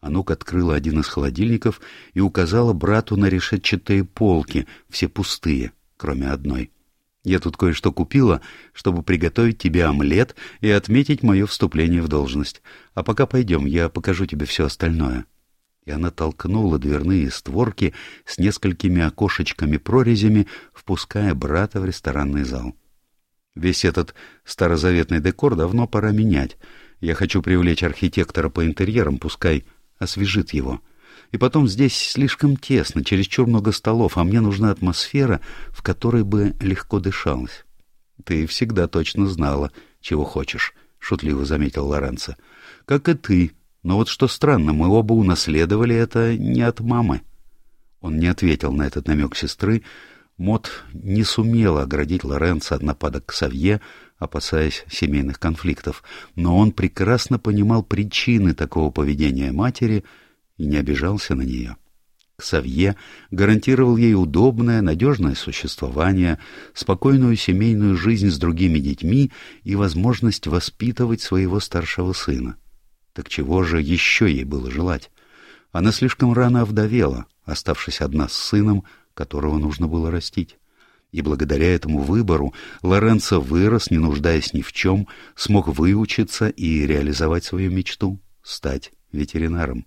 Анук открыла один из холодильников и указала брату на решетчатые полки, все пустые, кроме одной. Я тут кое-что купила, чтобы приготовить тебе омлет и отметить мое вступление в должность. А пока пойдем, я покажу тебе все остальное». И она толкнула дверные створки с несколькими окошечками-прорезями, впуская брата в ресторанный зал. Весь этот старозаветный декор давно пора менять. Я хочу привлечь архитектора по интерьерам, пускай освежит его. И потом здесь слишком тесно, чересчур много столов, а мне нужна атмосфера, в которой бы легко дышалось. — Ты всегда точно знала, чего хочешь, — шутливо заметил Лоренцо. — Как и ты. Но вот что странно, мы оба унаследовали это не от мамы. Он не ответил на этот намек сестры. Мот не сумела оградить Лоренцо от нападок к Савье, опасаясь семейных конфликтов, но он прекрасно понимал причины такого поведения матери — и не обижался на нее. Ксавье гарантировал ей удобное, надежное существование, спокойную семейную жизнь с другими детьми и возможность воспитывать своего старшего сына. Так чего же еще ей было желать? Она слишком рано овдовела, оставшись одна с сыном, которого нужно было растить. И благодаря этому выбору Лоренцо вырос, не нуждаясь ни в чем, смог выучиться и реализовать свою мечту — стать ветеринаром.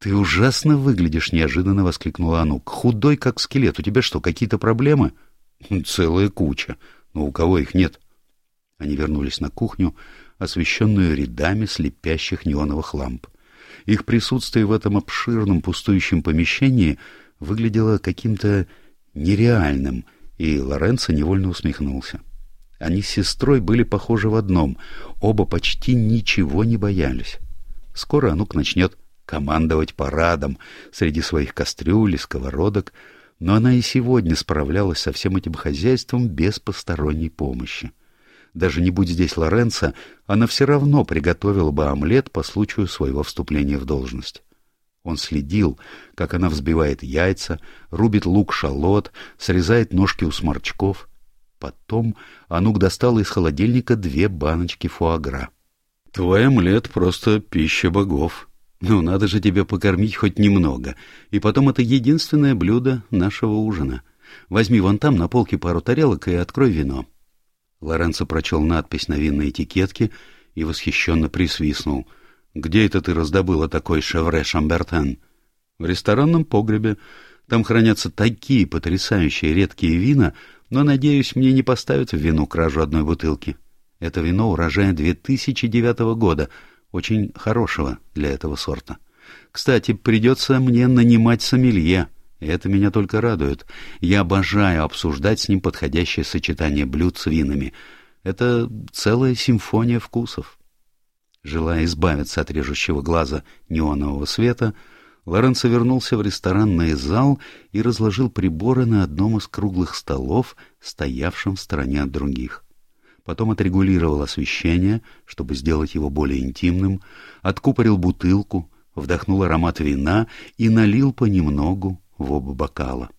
«Ты ужасно выглядишь», — неожиданно воскликнула Анук. «Худой, как скелет. У тебя что, какие-то проблемы?» «Целая куча. Но у кого их нет?» Они вернулись на кухню, освещенную рядами слепящих неоновых ламп. Их присутствие в этом обширном пустующем помещении выглядело каким-то нереальным, и Лоренцо невольно усмехнулся. Они с сестрой были похожи в одном, оба почти ничего не боялись. Скоро Анук начнет командовать парадом среди своих кастрюль и сковородок, но она и сегодня справлялась со всем этим хозяйством без посторонней помощи. Даже не будь здесь Лоренца, она все равно приготовила бы омлет по случаю своего вступления в должность. Он следил, как она взбивает яйца, рубит лук-шалот, срезает ножки у сморчков. Потом Анук достала из холодильника две баночки фуагра. — Твой омлет — просто пища богов, ну, надо же тебя покормить хоть немного. И потом это единственное блюдо нашего ужина. Возьми вон там на полке пару тарелок и открой вино. Лоренцо прочел надпись на винной этикетке и восхищенно присвистнул. «Где это ты раздобыла такой шевре Шамбертен?» «В ресторанном погребе. Там хранятся такие потрясающие редкие вина, но, надеюсь, мне не поставят в вину кражу одной бутылки. Это вино урожая 2009 года — очень хорошего для этого сорта. Кстати, придется мне нанимать сомелье, это меня только радует. Я обожаю обсуждать с ним подходящее сочетание блюд с винами. Это целая симфония вкусов. Желая избавиться от режущего глаза неонового света, Лоренцо вернулся в ресторанный зал и разложил приборы на одном из круглых столов, стоявшем в стороне от других потом отрегулировал освещение, чтобы сделать его более интимным, откупорил бутылку, вдохнул аромат вина и налил понемногу в оба бокала.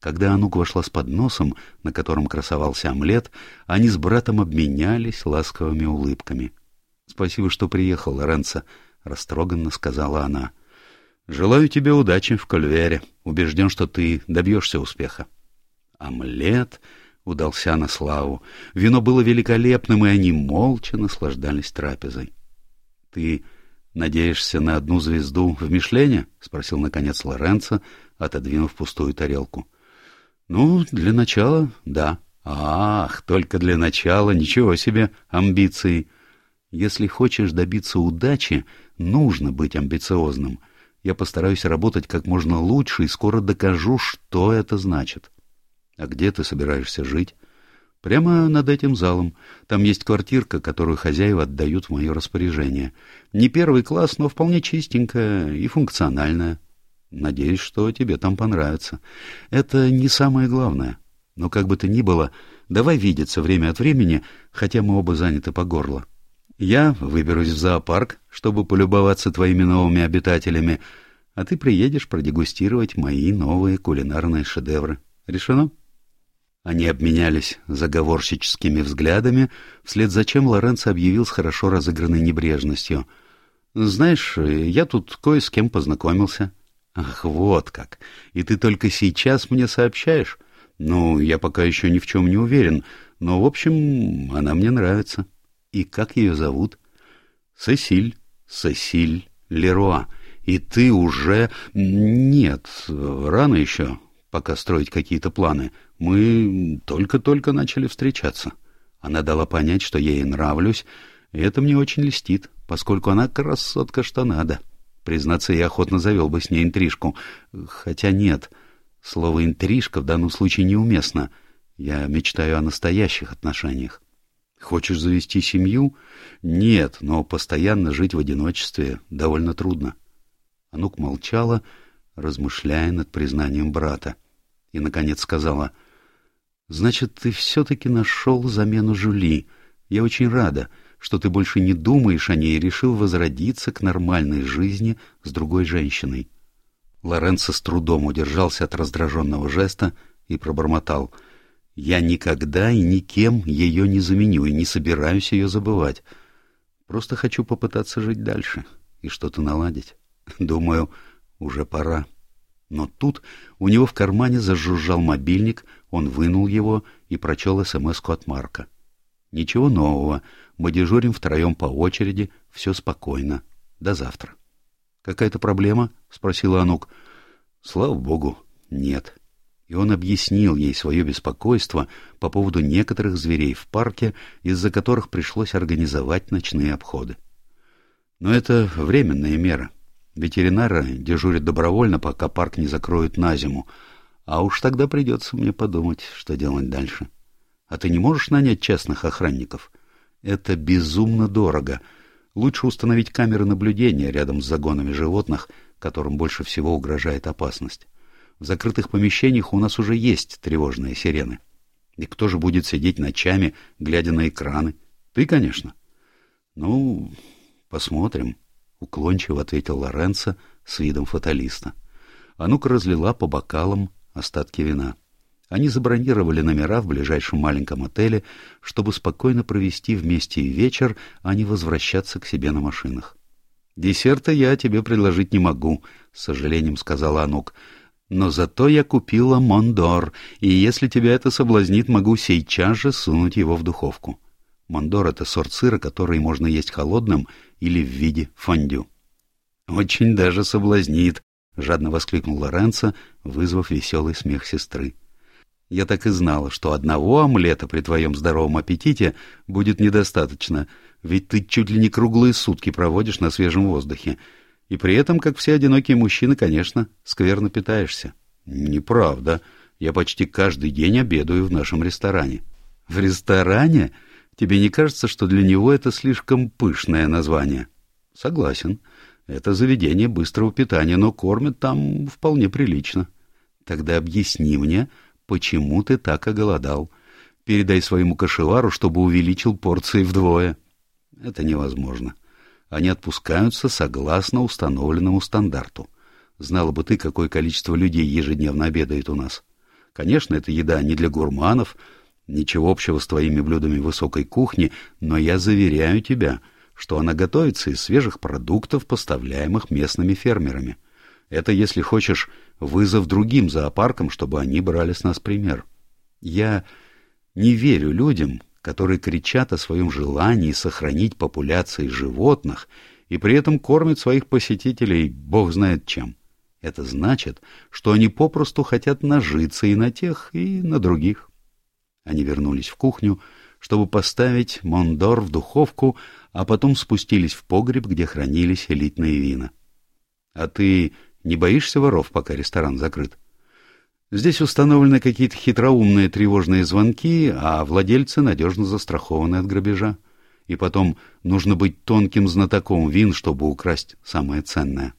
Когда Анук вошла с подносом, на котором красовался омлет, они с братом обменялись ласковыми улыбками. — Спасибо, что приехал, Лоренцо, — растроганно сказала она. — Желаю тебе удачи в Кольвере. Убежден, что ты добьешься успеха. Омлет удался на славу. Вино было великолепным, и они молча наслаждались трапезой. — Ты надеешься на одну звезду в Мишлене? — спросил, наконец, Лоренцо, отодвинув пустую тарелку. — Ну, для начала, да. — Ах, только для начала, ничего себе, амбиции. Если хочешь добиться удачи, нужно быть амбициозным. Я постараюсь работать как можно лучше и скоро докажу, что это значит. — а где ты собираешься жить? Прямо над этим залом. Там есть квартирка, которую хозяева отдают в мое распоряжение. Не первый класс, но вполне чистенькая и функциональная. Надеюсь, что тебе там понравится. Это не самое главное. Но как бы то ни было, давай видеться время от времени, хотя мы оба заняты по горло. Я выберусь в зоопарк, чтобы полюбоваться твоими новыми обитателями, а ты приедешь продегустировать мои новые кулинарные шедевры. Решено? — они обменялись заговорщическими взглядами, вслед за чем Лоренцо объявил с хорошо разыгранной небрежностью. «Знаешь, я тут кое с кем познакомился». «Ах, вот как! И ты только сейчас мне сообщаешь? Ну, я пока еще ни в чем не уверен, но, в общем, она мне нравится. И как ее зовут? Сесиль. Сесиль Леруа. И ты уже... Нет, рано еще, пока строить какие-то планы. Мы только-только начали встречаться. Она дала понять, что я ей нравлюсь, и это мне очень льстит, поскольку она красотка что надо. Признаться, я охотно завел бы с ней интрижку. Хотя нет, слово «интрижка» в данном случае неуместно. Я мечтаю о настоящих отношениях. Хочешь завести семью? Нет, но постоянно жить в одиночестве довольно трудно. Анук молчала, размышляя над признанием брата, и, наконец, сказала, «Значит, ты все-таки нашел замену Жули. Я очень рада, что ты больше не думаешь о ней и решил возродиться к нормальной жизни с другой женщиной». Лоренцо с трудом удержался от раздраженного жеста и пробормотал — я никогда и никем ее не заменю и не собираюсь ее забывать. Просто хочу попытаться жить дальше и что-то наладить. Думаю, уже пора. Но тут у него в кармане зажужжал мобильник, он вынул его и прочел смс от Марка. Ничего нового, мы дежурим втроем по очереди, все спокойно. До завтра. «Какая-то проблема?» — спросила Анук. «Слава богу, нет» и он объяснил ей свое беспокойство по поводу некоторых зверей в парке, из-за которых пришлось организовать ночные обходы. Но это временная мера. Ветеринары дежурят добровольно, пока парк не закроют на зиму, а уж тогда придется мне подумать, что делать дальше. А ты не можешь нанять частных охранников? Это безумно дорого. Лучше установить камеры наблюдения рядом с загонами животных, которым больше всего угрожает опасность. В закрытых помещениях у нас уже есть тревожные сирены. И кто же будет сидеть ночами, глядя на экраны? Ты, конечно. Ну, посмотрим, — уклончиво ответил Лоренцо с видом фаталиста. Анука разлила по бокалам остатки вина. Они забронировали номера в ближайшем маленьком отеле, чтобы спокойно провести вместе вечер, а не возвращаться к себе на машинах. «Десерта я тебе предложить не могу», — с сожалением сказала Анук. Но зато я купила Мондор, и если тебя это соблазнит, могу сейчас же сунуть его в духовку. Мондор — это сорт сыра, который можно есть холодным или в виде фондю. — Очень даже соблазнит, — жадно воскликнул Лоренцо, вызвав веселый смех сестры. — Я так и знала, что одного омлета при твоем здоровом аппетите будет недостаточно, ведь ты чуть ли не круглые сутки проводишь на свежем воздухе. И при этом, как все одинокие мужчины, конечно, скверно питаешься. Неправда. Я почти каждый день обедаю в нашем ресторане. В ресторане? Тебе не кажется, что для него это слишком пышное название? Согласен. Это заведение быстрого питания, но кормят там вполне прилично. Тогда объясни мне, почему ты так оголодал. Передай своему кошевару, чтобы увеличил порции вдвое. Это невозможно. — они отпускаются согласно установленному стандарту. Знала бы ты, какое количество людей ежедневно обедает у нас. Конечно, это еда не для гурманов, ничего общего с твоими блюдами высокой кухни, но я заверяю тебя, что она готовится из свежих продуктов, поставляемых местными фермерами. Это, если хочешь, вызов другим зоопаркам, чтобы они брали с нас пример. Я не верю людям, которые кричат о своем желании сохранить популяции животных и при этом кормят своих посетителей бог знает чем. Это значит, что они попросту хотят нажиться и на тех, и на других. Они вернулись в кухню, чтобы поставить мондор в духовку, а потом спустились в погреб, где хранились элитные вина. — А ты не боишься воров, пока ресторан закрыт? — Здесь установлены какие-то хитроумные тревожные звонки, а владельцы надежно застрахованы от грабежа. И потом нужно быть тонким знатоком вин, чтобы украсть самое ценное.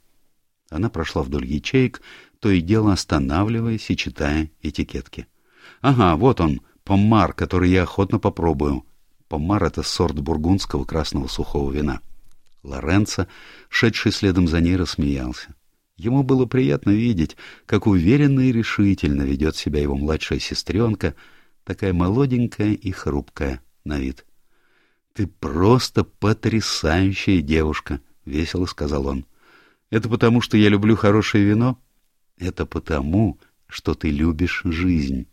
Она прошла вдоль ячеек, то и дело останавливаясь и читая этикетки. Ага, вот он, поммар, который я охотно попробую. Поммар — это сорт бургундского красного сухого вина. Лоренцо, шедший следом за ней, рассмеялся. Ему было приятно видеть, как уверенно и решительно ведет себя его младшая сестренка, такая молоденькая и хрупкая на вид. — Ты просто потрясающая девушка, — весело сказал он. — Это потому, что я люблю хорошее вино? — Это потому, что ты любишь жизнь.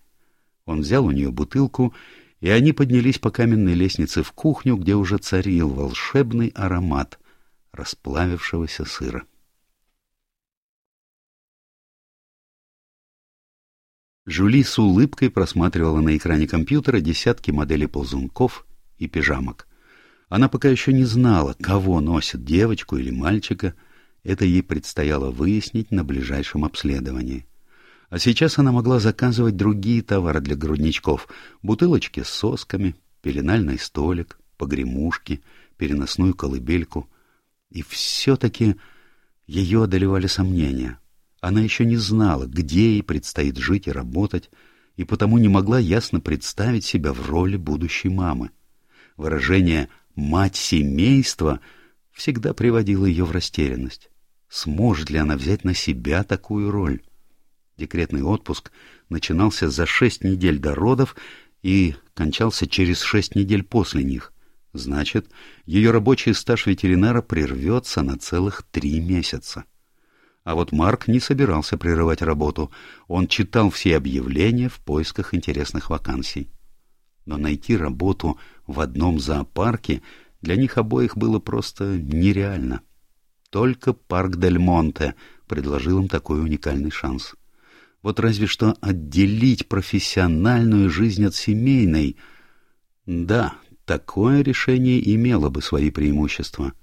Он взял у нее бутылку, и они поднялись по каменной лестнице в кухню, где уже царил волшебный аромат расплавившегося сыра. Жули с улыбкой просматривала на экране компьютера десятки моделей ползунков и пижамок. Она пока еще не знала, кого носит девочку или мальчика, это ей предстояло выяснить на ближайшем обследовании. А сейчас она могла заказывать другие товары для грудничков — бутылочки с сосками, пеленальный столик, погремушки, переносную колыбельку. И все-таки ее одолевали сомнения — она еще не знала, где ей предстоит жить и работать, и потому не могла ясно представить себя в роли будущей мамы. Выражение «мать семейства» всегда приводило ее в растерянность. Сможет ли она взять на себя такую роль? Декретный отпуск начинался за шесть недель до родов и кончался через шесть недель после них. Значит, ее рабочий стаж ветеринара прервется на целых три месяца. А вот Марк не собирался прерывать работу. Он читал все объявления в поисках интересных вакансий. Но найти работу в одном зоопарке для них обоих было просто нереально. Только парк Дель Монте предложил им такой уникальный шанс. Вот разве что отделить профессиональную жизнь от семейной. Да, такое решение имело бы свои преимущества.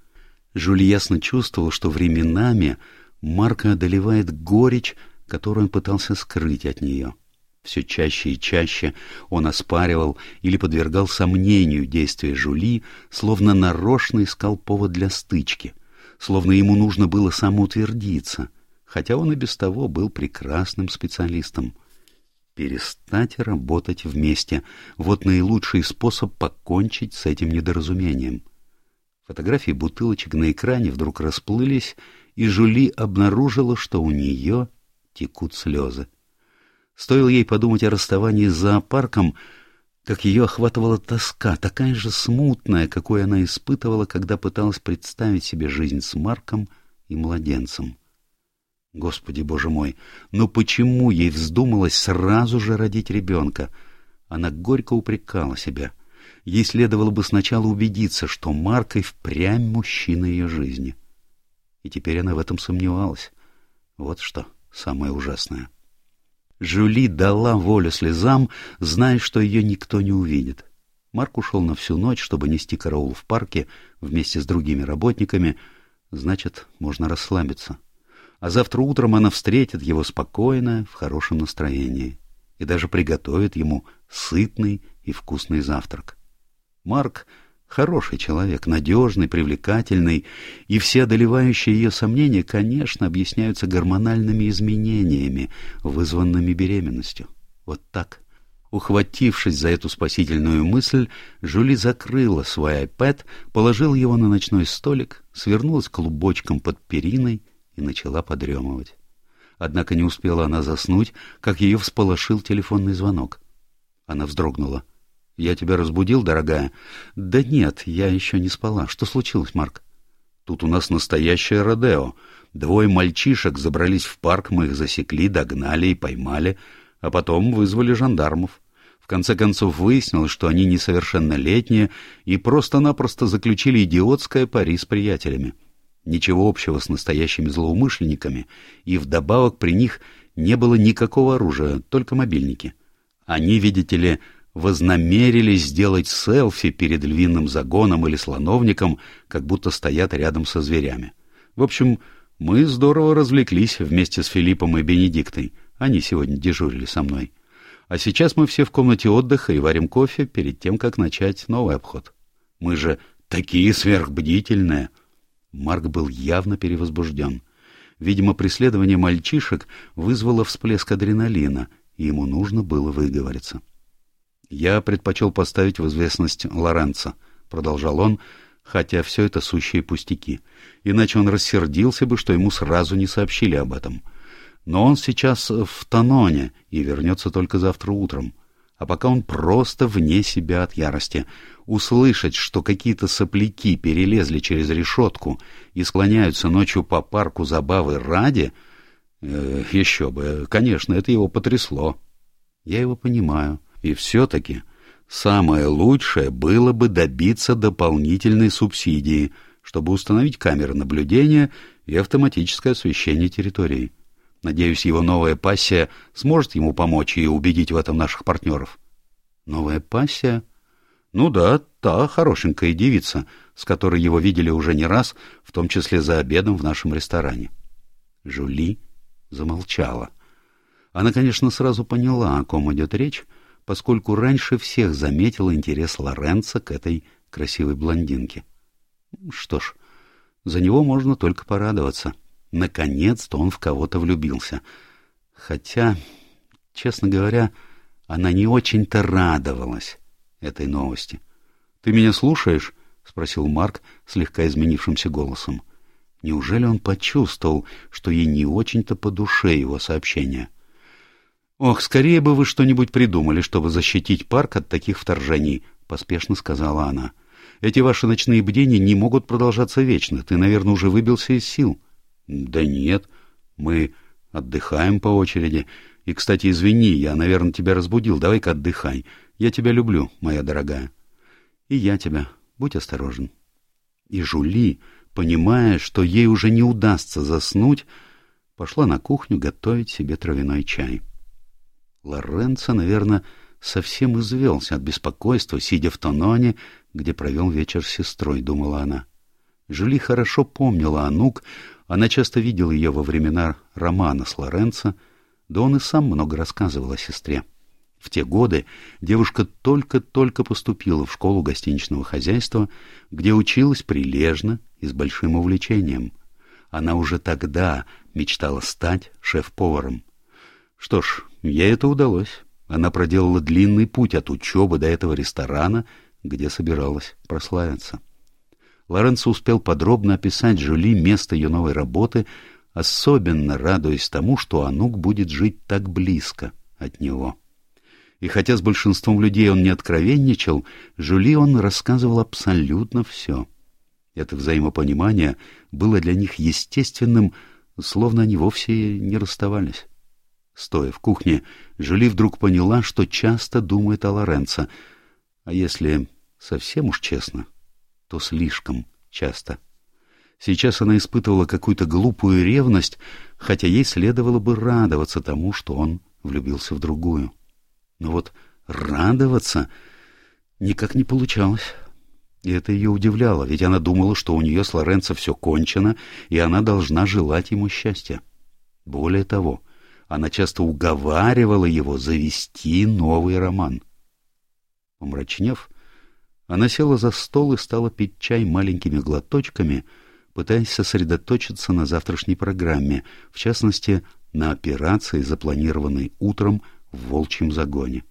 Жюль ясно чувствовал, что временами Марка одолевает горечь, которую он пытался скрыть от нее. Все чаще и чаще он оспаривал или подвергал сомнению действия Жули, словно нарочно искал повод для стычки, словно ему нужно было самоутвердиться, хотя он и без того был прекрасным специалистом. Перестать работать вместе — вот наилучший способ покончить с этим недоразумением. Фотографии бутылочек на экране вдруг расплылись, и Жули обнаружила, что у нее текут слезы. Стоило ей подумать о расставании с зоопарком, как ее охватывала тоска, такая же смутная, какой она испытывала, когда пыталась представить себе жизнь с Марком и младенцем. Господи, боже мой, но почему ей вздумалось сразу же родить ребенка? Она горько упрекала себя. Ей следовало бы сначала убедиться, что Марк и впрямь мужчина ее жизни и теперь она в этом сомневалась. Вот что самое ужасное. Жюли дала волю слезам, зная, что ее никто не увидит. Марк ушел на всю ночь, чтобы нести караул в парке вместе с другими работниками. Значит, можно расслабиться. А завтра утром она встретит его спокойно, в хорошем настроении, и даже приготовит ему сытный и вкусный завтрак. Марк Хороший человек, надежный, привлекательный, и все одолевающие ее сомнения, конечно, объясняются гормональными изменениями, вызванными беременностью. Вот так. Ухватившись за эту спасительную мысль, Жули закрыла свой iPad, положила его на ночной столик, свернулась клубочком под периной и начала подремывать. Однако не успела она заснуть, как ее всполошил телефонный звонок. Она вздрогнула. «Я тебя разбудил, дорогая?» «Да нет, я еще не спала. Что случилось, Марк?» «Тут у нас настоящее Родео. Двое мальчишек забрались в парк, мы их засекли, догнали и поймали, а потом вызвали жандармов. В конце концов выяснилось, что они несовершеннолетние и просто-напросто заключили идиотское пари с приятелями. Ничего общего с настоящими злоумышленниками, и вдобавок при них не было никакого оружия, только мобильники. Они, видите ли, вознамерились сделать селфи перед львиным загоном или слоновником, как будто стоят рядом со зверями. В общем, мы здорово развлеклись вместе с Филиппом и Бенедиктой. Они сегодня дежурили со мной. А сейчас мы все в комнате отдыха и варим кофе перед тем, как начать новый обход. Мы же такие сверхбдительные. Марк был явно перевозбужден. Видимо, преследование мальчишек вызвало всплеск адреналина, и ему нужно было выговориться. — «Я предпочел поставить в известность Лоренца», — продолжал он, хотя все это сущие пустяки. Иначе он рассердился бы, что ему сразу не сообщили об этом. Но он сейчас в Таноне и вернется только завтра утром. А пока он просто вне себя от ярости. Услышать, что какие-то сопляки перелезли через решетку и склоняются ночью по парку забавы ради... Э, еще бы, конечно, это его потрясло. Я его понимаю. И все-таки самое лучшее было бы добиться дополнительной субсидии, чтобы установить камеры наблюдения и автоматическое освещение территории. Надеюсь, его новая пассия сможет ему помочь и убедить в этом наших партнеров. Новая пассия? Ну да, та хорошенькая девица, с которой его видели уже не раз, в том числе за обедом в нашем ресторане. Жули замолчала. Она, конечно, сразу поняла, о ком идет речь, поскольку раньше всех заметила интерес Лоренца к этой красивой блондинке. Что ж, за него можно только порадоваться. Наконец-то он в кого-то влюбился. Хотя, честно говоря, она не очень-то радовалась этой новости. — Ты меня слушаешь? — спросил Марк слегка изменившимся голосом. Неужели он почувствовал, что ей не очень-то по душе его сообщение? — Ох, скорее бы вы что-нибудь придумали, чтобы защитить парк от таких вторжений, — поспешно сказала она. — Эти ваши ночные бдения не могут продолжаться вечно. Ты, наверное, уже выбился из сил. — Да нет, мы отдыхаем по очереди. И, кстати, извини, я, наверное, тебя разбудил. Давай-ка отдыхай. Я тебя люблю, моя дорогая. И я тебя. Будь осторожен. И Жули, понимая, что ей уже не удастся заснуть, пошла на кухню готовить себе травяной чай. Лоренцо, наверное, совсем извелся от беспокойства, сидя в Тононе, где провел вечер с сестрой, думала она. Жули хорошо помнила Анук, она часто видела ее во времена романа с Лоренцо, да он и сам много рассказывал о сестре. В те годы девушка только-только поступила в школу гостиничного хозяйства, где училась прилежно и с большим увлечением. Она уже тогда мечтала стать шеф-поваром. Что ж, ей это удалось. Она проделала длинный путь от учебы до этого ресторана, где собиралась прославиться. Лоренцо успел подробно описать Жюли место ее новой работы, особенно радуясь тому, что Анук будет жить так близко от него. И хотя с большинством людей он не откровенничал, Жюли он рассказывал абсолютно все. Это взаимопонимание было для них естественным, словно они вовсе не расставались. Стоя в кухне, Жюли вдруг поняла, что часто думает о Лоренцо, а если совсем уж честно, то слишком часто. Сейчас она испытывала какую-то глупую ревность, хотя ей следовало бы радоваться тому, что он влюбился в другую. Но вот радоваться никак не получалось. И это ее удивляло, ведь она думала, что у нее с Лоренцо все кончено, и она должна желать ему счастья. Более того, она часто уговаривала его завести новый роман. Помрачнев, она села за стол и стала пить чай маленькими глоточками, пытаясь сосредоточиться на завтрашней программе, в частности, на операции, запланированной утром в волчьем загоне.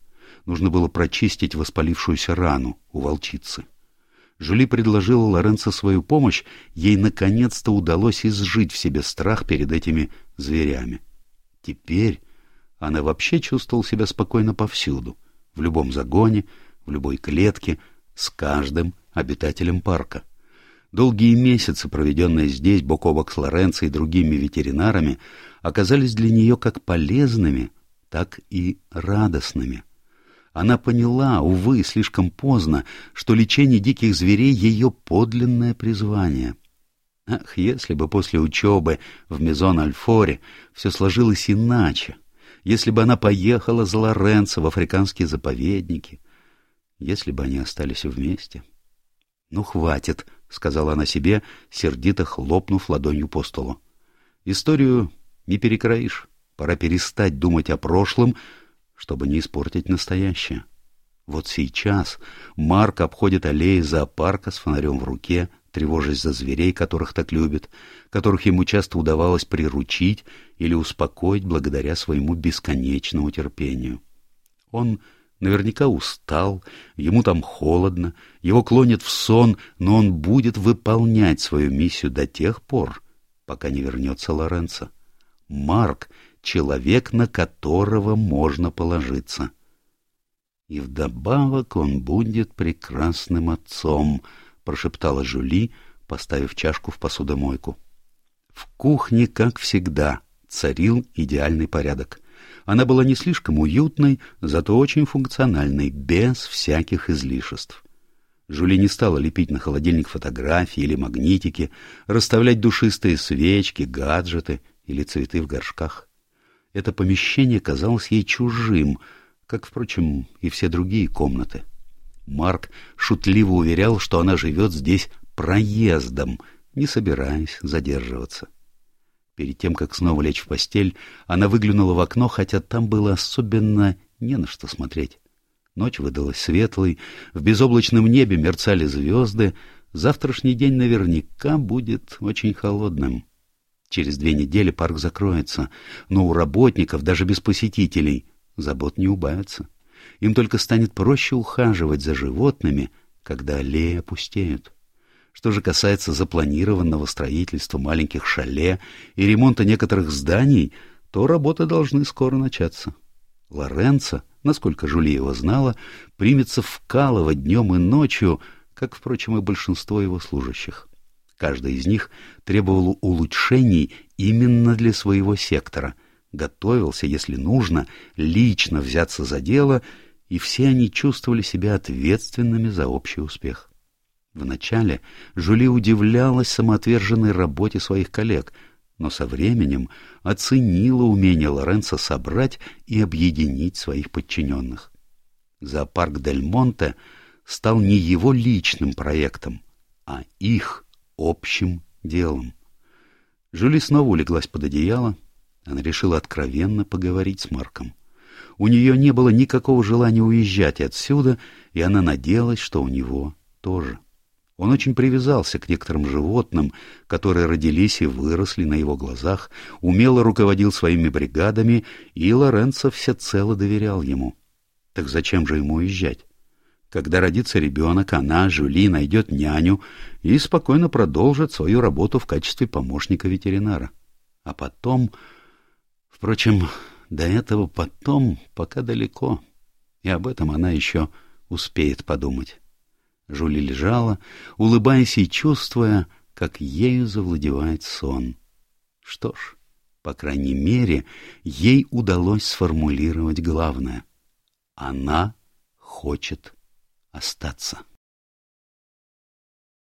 Нужно было прочистить воспалившуюся рану у волчицы. Жюли предложила Лоренцо свою помощь, ей наконец-то удалось изжить в себе страх перед этими зверями. Теперь она вообще чувствовала себя спокойно повсюду, в любом загоне, в любой клетке, с каждым обитателем парка. Долгие месяцы, проведенные здесь бок о бок с Лоренцо и другими ветеринарами, оказались для нее как полезными, так и радостными. Она поняла, увы, слишком поздно, что лечение диких зверей — ее подлинное призвание. Ах, если бы после учебы в Мезон-Альфоре все сложилось иначе, если бы она поехала за Лоренцо в африканские заповедники — если бы они остались вместе. — Ну, хватит, — сказала она себе, сердито хлопнув ладонью по столу. — Историю не перекроишь. Пора перестать думать о прошлом, чтобы не испортить настоящее. Вот сейчас Марк обходит аллеи зоопарка с фонарем в руке, тревожась за зверей, которых так любит, которых ему часто удавалось приручить или успокоить благодаря своему бесконечному терпению. Он Наверняка устал, ему там холодно, его клонит в сон, но он будет выполнять свою миссию до тех пор, пока не вернется Лоренцо. Марк — человек, на которого можно положиться. И вдобавок он будет прекрасным отцом, — прошептала Жюли, поставив чашку в посудомойку. В кухне, как всегда, царил идеальный порядок — Она была не слишком уютной, зато очень функциональной, без всяких излишеств. Жули не стала лепить на холодильник фотографии или магнитики, расставлять душистые свечки, гаджеты или цветы в горшках. Это помещение казалось ей чужим, как, впрочем, и все другие комнаты. Марк шутливо уверял, что она живет здесь проездом, не собираясь задерживаться. Перед тем, как снова лечь в постель, она выглянула в окно, хотя там было особенно не на что смотреть. Ночь выдалась светлой, в безоблачном небе мерцали звезды, завтрашний день наверняка будет очень холодным. Через две недели парк закроется, но у работников, даже без посетителей, забот не убавится. Им только станет проще ухаживать за животными, когда аллеи опустеют. Что же касается запланированного строительства маленьких шале и ремонта некоторых зданий, то работы должны скоро начаться. Лоренцо насколько Жули его знала, примется вкалывать днем и ночью, как, впрочем, и большинство его служащих. Каждый из них требовал улучшений именно для своего сектора, готовился, если нужно, лично взяться за дело, и все они чувствовали себя ответственными за общий успех. Вначале Жули удивлялась самоотверженной работе своих коллег — но со временем оценила умение Лоренцо собрать и объединить своих подчиненных. Зоопарк Дель Монте стал не его личным проектом, а их общим делом. Жюли снова улеглась под одеяло. Она решила откровенно поговорить с Марком. У нее не было никакого желания уезжать отсюда, и она надеялась, что у него тоже. — он очень привязался к некоторым животным, которые родились и выросли на его глазах, умело руководил своими бригадами, и Лоренцо всецело доверял ему. Так зачем же ему уезжать? Когда родится ребенок, она, Жюли, найдет няню и спокойно продолжит свою работу в качестве помощника ветеринара. А потом... Впрочем, до этого потом пока далеко, и об этом она еще успеет подумать. Жули лежала, улыбаясь и чувствуя, как ею завладевает сон. Что ж, по крайней мере, ей удалось сформулировать главное. Она хочет остаться.